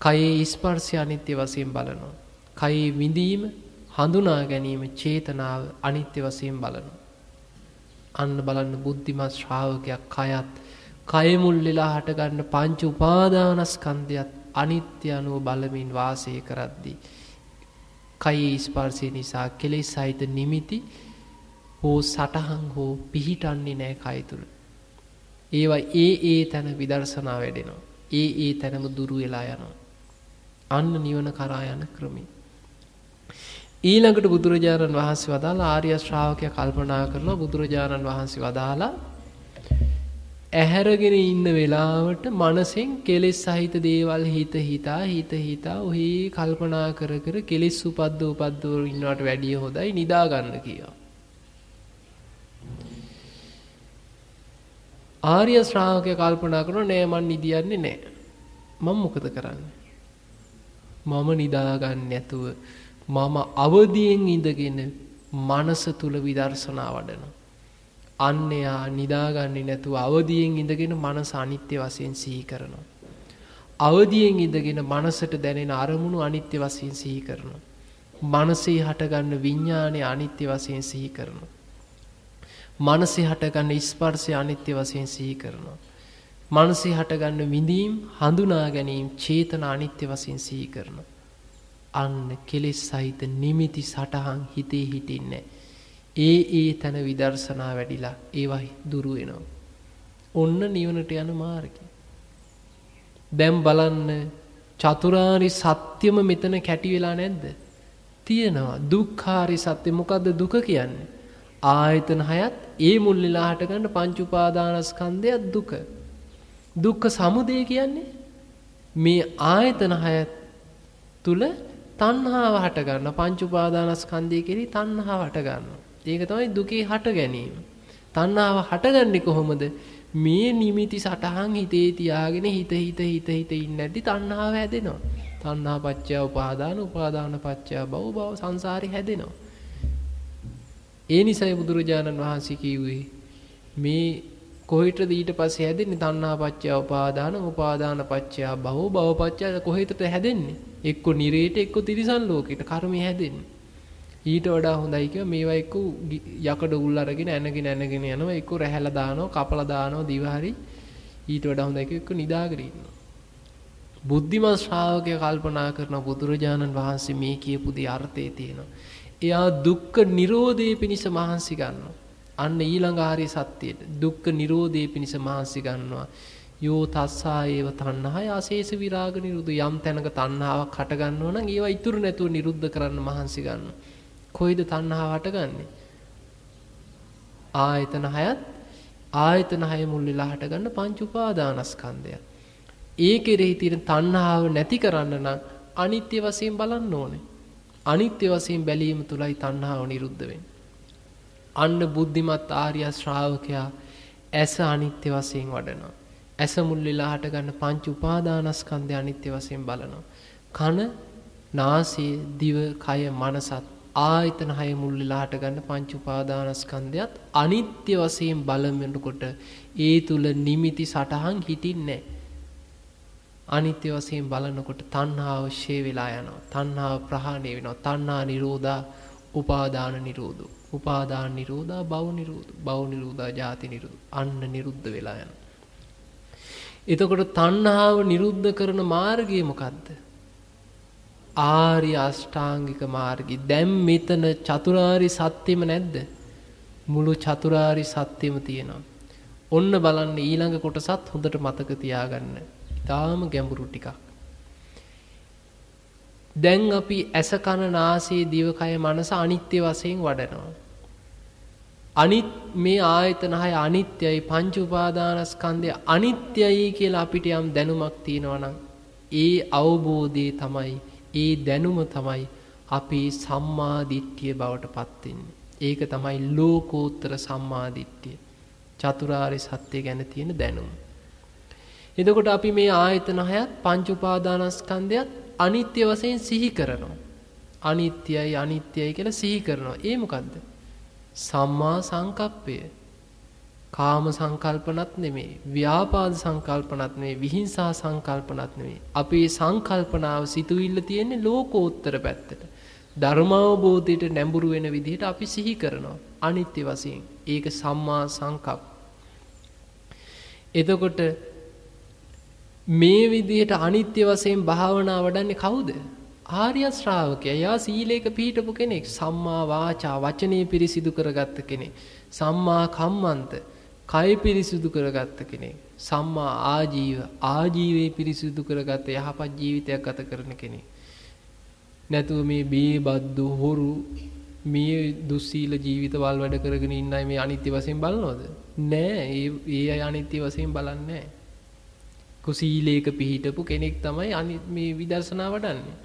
කයේ ස්පර්ශය අනිත්‍ය වශයෙන් බලනවා. කයේ විඳීම හඳුනා ගැනීම චේතනාව අනිත්‍ය වශයෙන් බලනවා. අන්න බලන්න බුද්ධිමත් ශ්‍රාවකයක් කයත් කයමුල් වෙලා හටගන්න පංච උපාදානස්කන්ධයත් අනිත්‍ය අනුව බලමින් වාසය කරද්දී. කයේ ස්පර්ශය නිසා කෙලෙස් සහිත නිමිති හෝ සටහන් හෝ පිහිටන්නේ නෑ කය තුළ. ඒවා ඒ ඒ තැන විදර්ශනා වැඩෙනවා. ඒ ඒ තැනම දුරු වෙලා යනවා. අන්න නිවන කරා යන ක්‍රමී. ඊළඟට බුදුරජාණන් වහන්සේ වදාලා ආර්ය ශ්‍රාවකය කල්පනා කරනවා බුදුරජාණන් වහන්සේ වදාලා ඇහැරගෙන ඉන්න වෙලාවට මනසෙන් කෙලෙස් සහිත දේවල් හිත හිතා හිත හිතා ඔහි කල්පනා කර කර කෙලෙස් උපද්ද උපද්දවරු ඉන්නවට වැඩිය හොඳයි නිදාගන්න කියවා. ආර්ය ශ්‍රාවකය කල්පනා කරන නෑ මන් නිදියන්නේ නෑ. මම මොකද කරන්නේ. මම නිදාගන්න ඇතුව මම අවදියෙන් ඉඳගෙන මනස තුළ විදර්ශනා වඩන. අන්නයා නිදාගන්නේ නැතුව අවදියෙන් ඉඳගෙන මනස අනිත්‍ය වශයෙන් සිහි කරනවා. අවදියෙන් ඉඳගෙන මනසට දැනෙන අරමුණු අනිත්‍ය වශයෙන් සිහි කරනවා. මනසේ හටගන්න විඤ්ඥානය අනිත්‍ය වශයෙන් සිහි කරනවා. මනසේ හටගන්න ස්පර්ශය අනිත්‍ය වශයෙන් සිහි කරනවා. මනසේ හටගන්න විඳීම් හඳුනා ගැනීම චේතන අනිත්‍ය වශයෙන් සිහි කරනවා. අන්න කෙලෙස් සහිත නිමිති සටහන් හිතේ හිටින්නේ. ඒ ඒ තැන විදර්ශනා වැඩිලා ඒවයි දුරු වෙනවා. ඔන්න නිවනට යන මාර්ගය. දැන් බලන්න චතුරාරි සත්‍යම මෙතන කැටි වෙලා නැද්ද? තියෙනවා. දුක්ඛාරි සත්‍ය මොකද්ද දුක කියන්නේ? ආයතන හයත් ඒ මුල් වෙලා හටගන්න පංච උපාදානස්කන්ධයත් දුක. දුක්ඛ සමුදය කියන්නේ මේ ආයතන හය තුල තණ්හාව හට ගන්න පංච උපාදානස්කන්ධය කෙරෙහි තණ්හාව හට ගන්නවා. ඒක තමයි දුකේ හට ගැනීම. තණ්හාව හටගන්නේ කොහොමද? මේ නිමිති සටහන් හිතේ තියාගෙන හිත හිත හිත හිත ඉන්නේ නැති තණ්හාව හැදෙනවා. තණ්හා පත්‍ය උපාදාන උපාදාන පත්‍ය භව භව සංසාරي හැදෙනවා. ඒ නිසයි බුදුරජාණන් වහන්සේ කිව්වේ මේ කොහෙටද ඊට පස්සේ හැදෙන්නේ? තණ්හා පත්‍ය උපාදාන උපාදාන පත්‍ය භව භව පත්‍ය කොහෙටද හැදෙන්නේ? එක්ක නිරේට එක්ක තිරිසන් ලෝකෙට කර්මය හැදෙන්නේ. ඊට වඩා හොඳයි කියලා මේවා එක්ක යකඩ උල් අරගෙන ඇනගෙන ඇනගෙන යනවා එක්ක රැහැලා දානවා කපලා දානවා දිව හරි. ඊට වඩා හොඳයි එක්ක නිදාගෙන ඉන්නවා. බුද්ධිමත් ශ්‍රාවකයා කල්පනා කරන බුදුරජාණන් වහන්සේ මේ කියපු දේ අර්ථයේ තියෙනවා. එයා දුක්ඛ නිරෝධය පිණිස මහන්සි ගන්නවා. අන්න ඊළඟ ආර්ය සත්‍යයට දුක්ඛ නිරෝධය පිණිස මහන්සි ගන්නවා. යෝ තස්සා ඒව තණ්හාය අශේෂ විරාග නිරුද්ධ යම් තැනක තණ්හාවක් හට ගන්නවා නම් ඒවා ඉතුරු නැතුව නිරුද්ධ කරන්න මහන්සි ගන්නවා. කොයිද තණ්හාව හටගන්නේ? ආයතන හයත් ආයතන හය මුල් වෙලා හටගන්න පංච උපාදානස්කන්ධය. ඒ කෙරෙහි තියෙන තණ්හාව නැති කරන්න නම් අනිත්‍ය වශයෙන් බලන්න ඕනේ. අනිත්‍ය වශයෙන් බැලීම තුලයි තණ්හාව නිරුද්ධ වෙන්නේ. අන්න බුද්ධිමත් ආර්ය ශ්‍රාවකයා ඇස අනිත්‍ය වශයෙන් වඩනවා. ඇස මුල් වෙලා හටගන්න පංච උපාදානස්කන්ධය අනිත්‍ය වශයෙන් බලනවා. කන, නාසය, දිව, කය, මනසත් ආයතන හය මුල් වෙලා හටගන්න පංච උපාදානස්කන්ධයත් අනිත්‍ය වශයෙන් බලමිනකොට ඒ තුල නිමිති සටහන් හිටින්නේ අනිත්‍ය වශයෙන් බලනකොට තණ්හාව ෂේ වෙලා යනවා. තණ්හාව ප්‍රහාණය වෙනවා. තණ්හා නිරෝධා උපාදාන නිරෝධෝ. උපාදාන නිරෝධා භව නිරෝධ. භව නිරෝධා ජාති නිරෝධ. අන්න නිරුද්ධ වෙලා යනවා. එතකොට තණ්හාව නිරුද්ධ කරන මාර්ගය මොකද්ද? ආර්ය අෂ්ටාංගික මාර්ගය. දැන් මෙතන චතුරාරි සත්‍යෙම නැද්ද? මුළු චතුරාරි සත්‍යෙම තියෙනවා. ඔන්න බලන්න ඊළඟ කොටසත් හොඳට මතක තියාගන්න. ඊටාම ගැඹුරු ටිකක්. දැන් අපි ඇස කන නාසය දිවකය මනස අනිත්‍ය වශයෙන් වඩනවා. අනිත් මේ ආයතන හය අනිත්‍යයි පංච උපාදානස්කන්ධය අනිත්‍යයි කියලා අපිට යම් දැනුමක් තියෙනවා නම් ඒ අවබෝධය තමයි ඒ දැනුම තමයි අපි සම්මා දිට්ඨිය බවට පත් වෙන්නේ. ඒක තමයි ලෝකෝත්තර සම්මා දිට්ඨිය. චතුරාර්ය සත්‍ය ගැන තියෙන දැනුම. එතකොට අපි මේ ආයතන හයත් පංච උපාදානස්කන්ධයත් අනිත්‍ය වශයෙන් සිහි කරනවා. අනිත්‍යයි අනිත්‍යයි කියලා සිහි කරනවා. ඒ මොකද්ද? සම්මා සංකප්පය. කාම සංකල්පනත් නෙමේ, ව්‍යාපාද සංකල්පනත් නෙමේ, විහිංසා සංකල්පනත් නෙමේ. අපේ සංකල්පනාව සිතුවිල්ල තියෙන්නේ ලෝකෝත්තර පැත්තට. ධර්මාවබෝධයට නැඹුරු වෙන විදිහට අපි සිහි කරනවා. අනිත්‍ය වශයෙන්. ඒක සම්මා සංකප්ප. එතකොට මේ විදිහට අනිත්‍ය වශයෙන් භාවනා වඩන්නේ කවුද? ආර්ය ශ්‍රාවකයා. එයා සීලේක පිහිටපු කෙනෙක්. සම්මා වාචා වචනේ පිරිසිදු කරගත්ත කෙනෙක්. සම්මා කම්මන්ත කය පිරිසිදු කරගත්ත කෙනෙක්. සම්මා ආජීව ආජීවයේ පිරිසිදු කරගත්ත යහපත් ජීවිතයක් ගත කරන කෙනෙක්. නැතුව මේ බේබද්දු හොරු මේ දුස්සීල ජීවිතවල් වැඩ කරගෙන ඉන්න අය මේ අනිත්‍ය වශයෙන් බලනවද? නෑ. ඒ ඒ අය අනිත්‍ය වශයෙන් බලන්නේ නෑ. කුසීලයක පිහිටපු කෙනෙක් තමයි අනිත් මේ විදර්ශනා වඩන්නේ.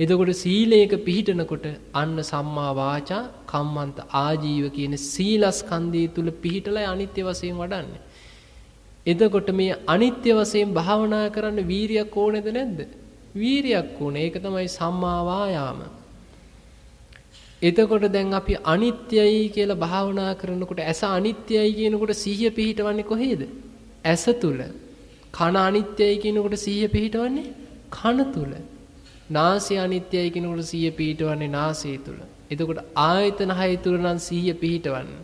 එතකොට සීලයක පිහිටනකොට අන්න සම්මා වාචා කම්මන්ත ආජීව කියන සීලස්කන්ධය තුල පිහිටලා අනිත්‍ය වශයෙන් වඩන්නේ. එතකොට මේ අනිත්‍ය වශයෙන් භාවනා කරන්න වීරියක් ඕනේද නැද්ද? වීරියක් ඕනේ. ඒක තමයි සම්මා වායාම. එතකොට දැන් අපි අනිත්‍යයි කියලා භාවනා කරනකොට ඇස අනිත්‍යයි කියනකොට සිහිය පිහිටවන්නේ කොහේද? ඇස තුල. කන අනිත්‍යයි කියනකොට සිහිය පිහිටවන්නේ කන තුල. නාසය අනිත්‍යයි කෙනෙකුට සිහිය පිහිටවන්නේ නාසය තුල. එතකොට ආයතන හය තුල නම් සිහිය පිහිටවන්නේ.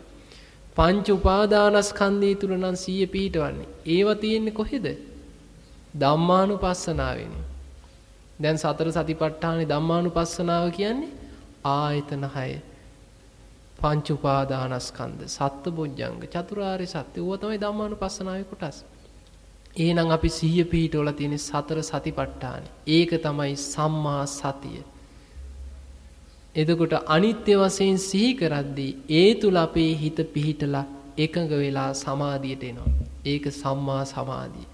පංච උපාදානස්කන්ධය තුල නම් සිහිය පිහිටවන්නේ. ඒවා තියෙන්නේ කොහෙද? ධම්මානුපස්සනාවෙනේ. දැන් සතර සතිපට්ඨානේ ධම්මානුපස්සනාව කියන්නේ ආයතන හය. පංච උපාදානස්කන්ධ, සත්බොජ්ජංග, චතුරාර්ය සත්‍ය. ඕවා තමයි ධම්මානුපස්සනාවේ කොටස්. එහෙනම් අපි සිහිය පිහිටවලා තියෙන සතර සතිපට්ඨානෙ. ඒක තමයි සම්මා සතිය. එතකොට අනිත්‍ය වශයෙන් සිහි කරද්දී ඒ තුල අපේ හිත පිහිටලා එකඟ වෙලා සමාධියට එනවා. ඒක සම්මා සමාධිය.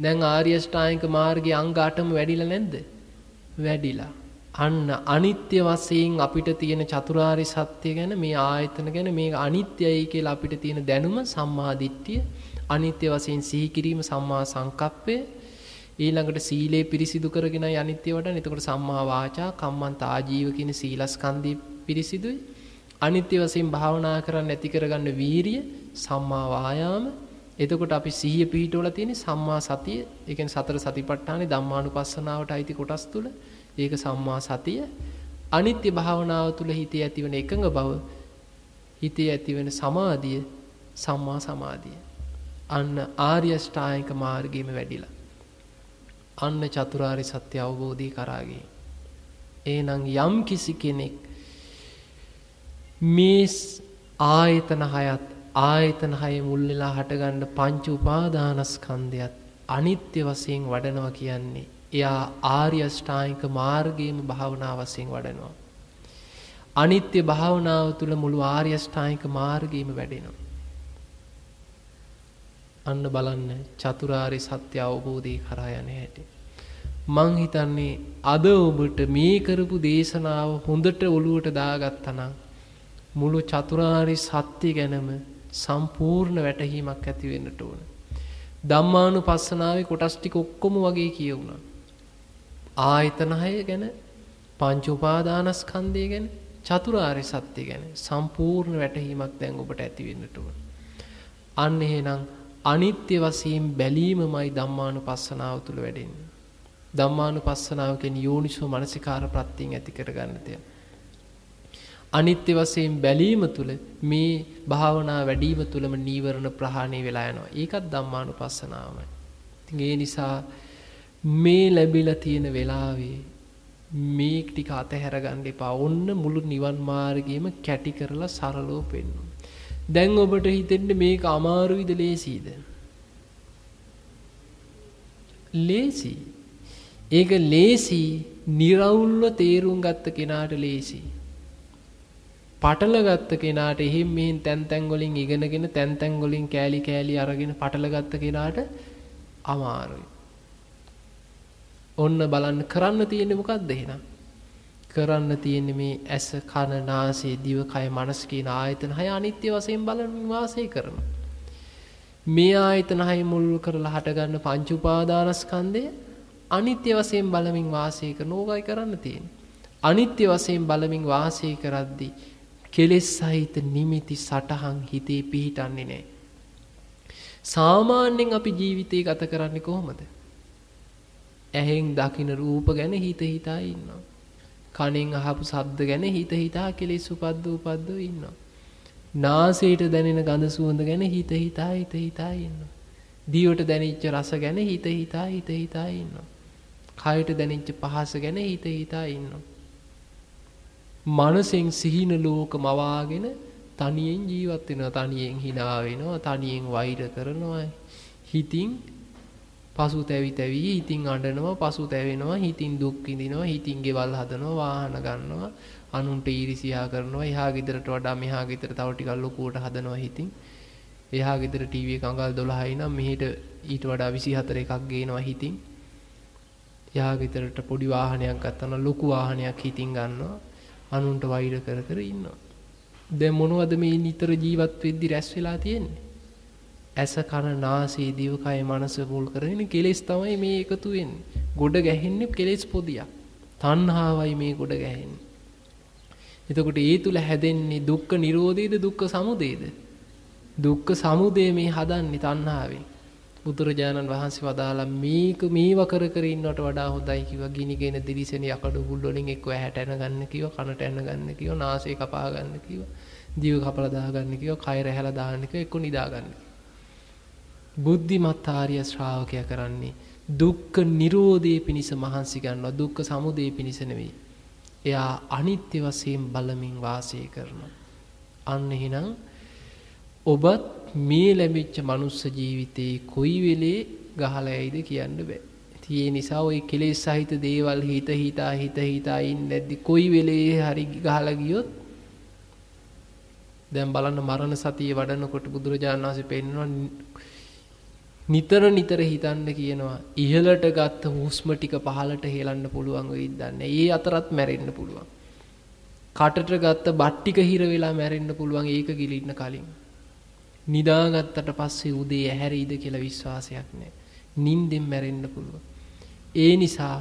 දැන් ආර්ය ශ්‍රාණික මාර්ගයේ අංග 8ම වැඩිලා නැද්ද? වැඩිලා. අන්න අනිත්‍ය වශයෙන් අපිට තියෙන චතුරාර්ය සත්‍ය ගැන මේ ආයතන ගැන මේ අනිත්‍යයි කියලා අපිට තියෙන දැනුම සම්මා දිට්ඨිය අනිත්‍ය වශයෙන් සිහි කිරීම සම්මා සංකප්පය ඊළඟට සීලේ පිරිසිදු කරගෙන අනිත්‍ය වඩන. එතකොට සම්මා වාචා, කම්මන්ත ආජීව කියන සීලස්කන්ධي පිරිසිදුයි. අනිත්‍ය වශයෙන් භාවනා කරන්න ඇති කරගන්න වීරිය සම්මා වායාම. එතකොට අපි සිහිය පිහිටවලා තියෙන සම්මා සතිය, ඒ කියන්නේ සතර සතිපට්ඨානේ ධම්මානුපස්සනාවට අයිති කොටස් තුල ඒක සම්මා සතිය. අනිත්‍ය භාවනාව තුල හිතේ ඇතිවන එකඟ බව, හිතේ ඇතිවන සමාධිය සම්මා සමාධිය. අන්න ආර්ය ශ්‍රායක මාර්ගෙම වැඩිලා. අන්න චතුරාර්ය සත්‍ය අවබෝධී කරාගේ. එහෙනම් යම් කිසි කෙනෙක් මේ ආයතන හයත් ආයතන හය මුල් වෙලා හටගන්න පංච උපාදානස්කන්ධයත් අනිත්‍ය වශයෙන් වඩනවා කියන්නේ එයා ආර්ය ශ්‍රායික මාර්ගයේම භාවනා වශයෙන් වඩනවා. අනිත්‍ය භාවනාව තුළ මුළු ආර්ය අෂ්ටාංගික මාර්ගයේම වැඩෙනවා. අන්න බලන්න චතුරාර්ය සත්‍ය අවබෝධය කරා යන හැටි. මං හිතන්නේ අද ඔබට මේ කරපු දේශනාව හොඳට ඔළුවට දාගත්තනම් මුළු චතුරාර්ය සත්‍ය ගැනම සම්පූර්ණ වැටහීමක් ඇති වෙන්නට ඕන. ධම්මානුපස්සනාවේ කොටස් ටික ඔක්කොම වගේ කියවුණා. ආයතන හය ගැන පංච උපාදානස්කන්ධය ගැන චතුරාර්ය සත්‍ය ගැන සම්පූර්ණ වැටහීමක් දැන් ඔබට ඇති වෙන්නට ඕන. අන්න එහෙනම් අනිත්‍ය වශයෙන් බැලීමමයි ධම්මානුපස්සනාව තුල වැඩෙන්නේ. ධම්මානුපස්සනාව කියන්නේ යෝනිසෝ මනසිකාර ප්‍රත්‍යයෙන් ඇති කරගන්න දෙයක්. අනිත්‍ය වශයෙන් බැලීම තුළ මේ භාවනා වැඩිම තුළම නීවරණ ප්‍රහාණය වෙලා යනවා. ඒකත් ධම්මානුපස්සනාවමයි. ඉතින් ඒ නිසා මේ ලැබිලා තියෙන වෙලාවේ මේ ටික අතහැර ගන්න එපා. ඔන්න මුළු නිවන් මාර්ගයේම කැටි කරලා සරලව පෙන්වනවා. දැන් ඔබට හිතෙන්නේ මේක අමාරුයිද ලේසියිද? ලේසි. ඒක ලේසි, निराවුල්ව තේරුම් ගත්ත කෙනාට ලේසි. පටල ගත්ත කෙනාට එහෙම මෙහෙන් තැන් තැන් වලින් ඉගෙනගෙන තැන් තැන් වලින් කෑලි කෑලි අරගෙන පටල ගත්ත කෙනාට අමාරුයි. ඔන්න බලන්න කරන්න තියෙන්නේ මොකක්ද එහෙනම්? කරන්න තියෙන්නේ මේ ඇස කන නාසය දිව කය මනස කියන ආයතන හය අනිත්‍ය වශයෙන් බලමින් වාසය කරනවා. මේ ආයතන හය මුල් කරලා හටගන්න පංච උපාදානස්කන්ධය අනිත්‍ය වශයෙන් බලමින් වාසය කරන ඕකයි කරන්න තියෙන්නේ. අනිත්‍ය වශයෙන් බලමින් වාසය කරද්දී කෙලෙස් සහිත නිමිති සටහන් හිතේ පිහිටන්නේ නැහැ. සාමාන්‍යයෙන් අපි ජීවිතේ ගත කරන්නේ කොහොමද? ඇහෙන් දකින රූප ගැන හිත හිතා ඉන්නවා. කනෙන් අහපු ශබ්ද ගැන හිත හිතා කෙලෙස් උපද්ද උපද්ද ඉන්නවා. නාසයට දැනෙන ගඳ සුවඳ ගැන හිත හිතා හිත හිතා ඉන්නවා. දිවට දැනෙච්ච රස ගැන හිත හිතා හිත හිතා ඉන්නවා. කයට දැනෙච්ච පහස ගැන හිත හිතා ඉන්නවා. මනසෙන් සිහින ලෝක මවාගෙන තනියෙන් ජීවත් වෙනවා තනියෙන් hina වෙනවා තනියෙන් වෛර කරනවා හිතින් පසු තැවි තැවි හිතින් අඬනවා පසු තැවෙනවා හිතින් දුක් විඳිනවා හිතින් ගෙවල් හදනවා වාහන ගන්නවා අනුන්ට ඊරිසියා කරනවා එහා ගෙදරට වඩා මෙහා ගෙදර තව ටිකක් ලොකුවට හදනවා හිතින් එහා ගෙදර ටීවී එක අඟල් 12යි නම් මෙහෙට ඊට වඩා 24 එකක් ගේනවා හිතින් එහා ගෙදරට පොඩි වාහනයක් ගත්තා නම් ලොකු වාහනයක් හිතින් ගන්නවා අනුන්ට වෛර කර කර ඉන්නවා. දැන් මොනවද මේ නිතර ජීවත් වෙද්දි රැස් වෙලා තියෙන්නේ? ඇස කන නාසය දිවකය මනස මුල් කරගෙන කෙලෙස් තමයි මේ එකතු වෙන්නේ. ගොඩ ගැහෙන්නේ කෙලෙස් පොදියක්. තණ්හාවයි මේ ගොඩ ගැහෙන්නේ. එතකොට ඒ තුල හැදෙන්නේ දුක්ඛ නිරෝධයද දුක්ඛ සමුදයද? දුක්ඛ සමුදය මේ හදන්නේ තණ්හාවෙන්. බුදුරජාණන් වහන්සේ වදාලා මේක මේව කර කර ඉන්නවට වඩා හොඳයි කිව්වා ගිනිගෙන දිලිසෙන යකඩ උගුල් වලින් එක්ක ඇහැට ඇන ගන්න කිව්වා කනට ඇන ගන්න කිව්වා නාසය කපා ගන්න කිව්වා දිව කපලා දා ගන්න කිව්වා කය රැහැලා දාන්න කිව්වා එක්ක නිදා ගන්න බුද්ධිමත් ආර්ය ශ්‍රාවකයා කරන්නේ. දුක්ඛ නිරෝධයේ පිණිස මහන්සි ගන්නවා. දුක්ඛ සමුදය පිණිස නෙවෙයි. එයා අනිත්‍ය වශයෙන් බලමින් වාසය කරනවා. අන්න එහෙනම් ඔබත් මේ ලැබිච්ච මනුස්ස ජීවිතේ කොයි වෙලේ ගහලා යයිද කියන්න බෑ. ඒ නිසා ওই කෙලෙස් සහිත දේවල් හිත හිතා හිත හිතා ඉන්නේ නැද්දි කොයි වෙලේ හරි ගහලා ගියොත් දැන් බලන්න මරණ සතිය වඩනකොට බුදුරජාණන් වහන්සේ පෙන්වනවා නිතර නිතර හිතන්න කියනවා ඉහළට ගත්ත හුස්ම ටික පහළට හෙලන්න පුළුවන් වෙයිද දන්නේ. ඒ අතරත් මැරෙන්න පුළුවන්. කටට ගත්ත බත් ටික හිර වෙලා මැරෙන්න පුළුවන් ඒක ගිලින්න කලින්. නිදාගත්තට පස්සේ උදේ ඇහැරීද කියලා විශ්වාසයක් නැහැ. නිින්දෙන් මැරෙන්න පුළුවන්. ඒ නිසා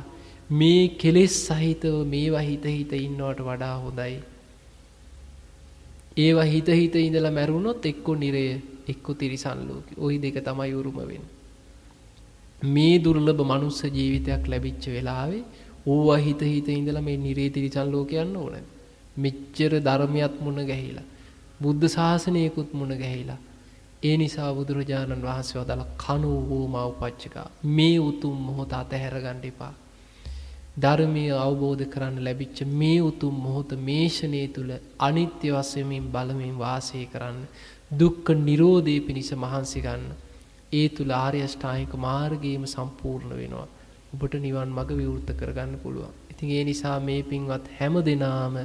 මේ කෙලෙස් සහිතව මේවා හිත හිත ඉන්නවට වඩා හොඳයි. ඒවා හිත හිත ඉඳලා මැරුණොත් එක්ක නිරය එක්ක තිරිසන් ලෝකෙ. ওই දෙක තමයි උරුම වෙන්නේ. මේ දුර්ලභ මනුස්ස ජීවිතයක් ලැබිච්ච වෙලාවේ ඕවා හිත හිත ඉඳලා මේ නිරේ තිරිසන් ලෝකෙ යන්න ඕනේ. මෙච්චර ධර්මයක් මුණ ගැහිලා බුද්ධ ශාසනයකුත් මුණ ගැහිලා ඒ නිසා බුදුරජාණන් වහන්සේ වදාළ කනෝ වූමා උපච්චකා මේ උතුම් මොහොත අතහැර ගන්න එපා. ධර්මීය අවබෝධ කරන්න ලැබිච්ච මේ උතුම් මොහොත මේෂණේ තුල අනිත්‍ය වශයෙන් බලමින් වාසය කරන්න දුක්ඛ නිරෝධේ පිණිස මහන්සි ගන්න. ඒ තුල ආර්ය අෂ්ටාංගික මාර්ගයේම සම්පූර්ණ වෙනවා. ඔබට නිවන් මඟ විවෘත කරගන්න පුළුවන්. ඉතින් ඒ නිසා මේ පින්වත් හැම දිනාම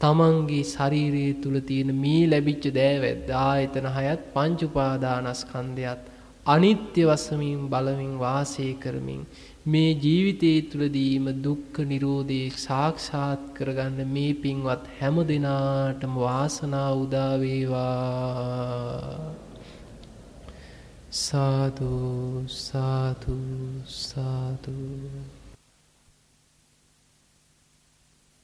තමන්ගේ ශරීරයේ තුල තියෙන මේ ලැබිච්ච දෑවැද්ද ආයතන හයත් පංච උපාදානස්කන්ධයත් අනිත්‍ය වශයෙන් බලමින් වාසය කරමින් මේ ජීවිතයේ තුලදීම දුක්ඛ නිරෝධේ සාක්ෂාත් කරගන්න මේ පින්වත් හැම දිනාටම වාසනාව උදා වේවා. සාදු සාදු සාදු.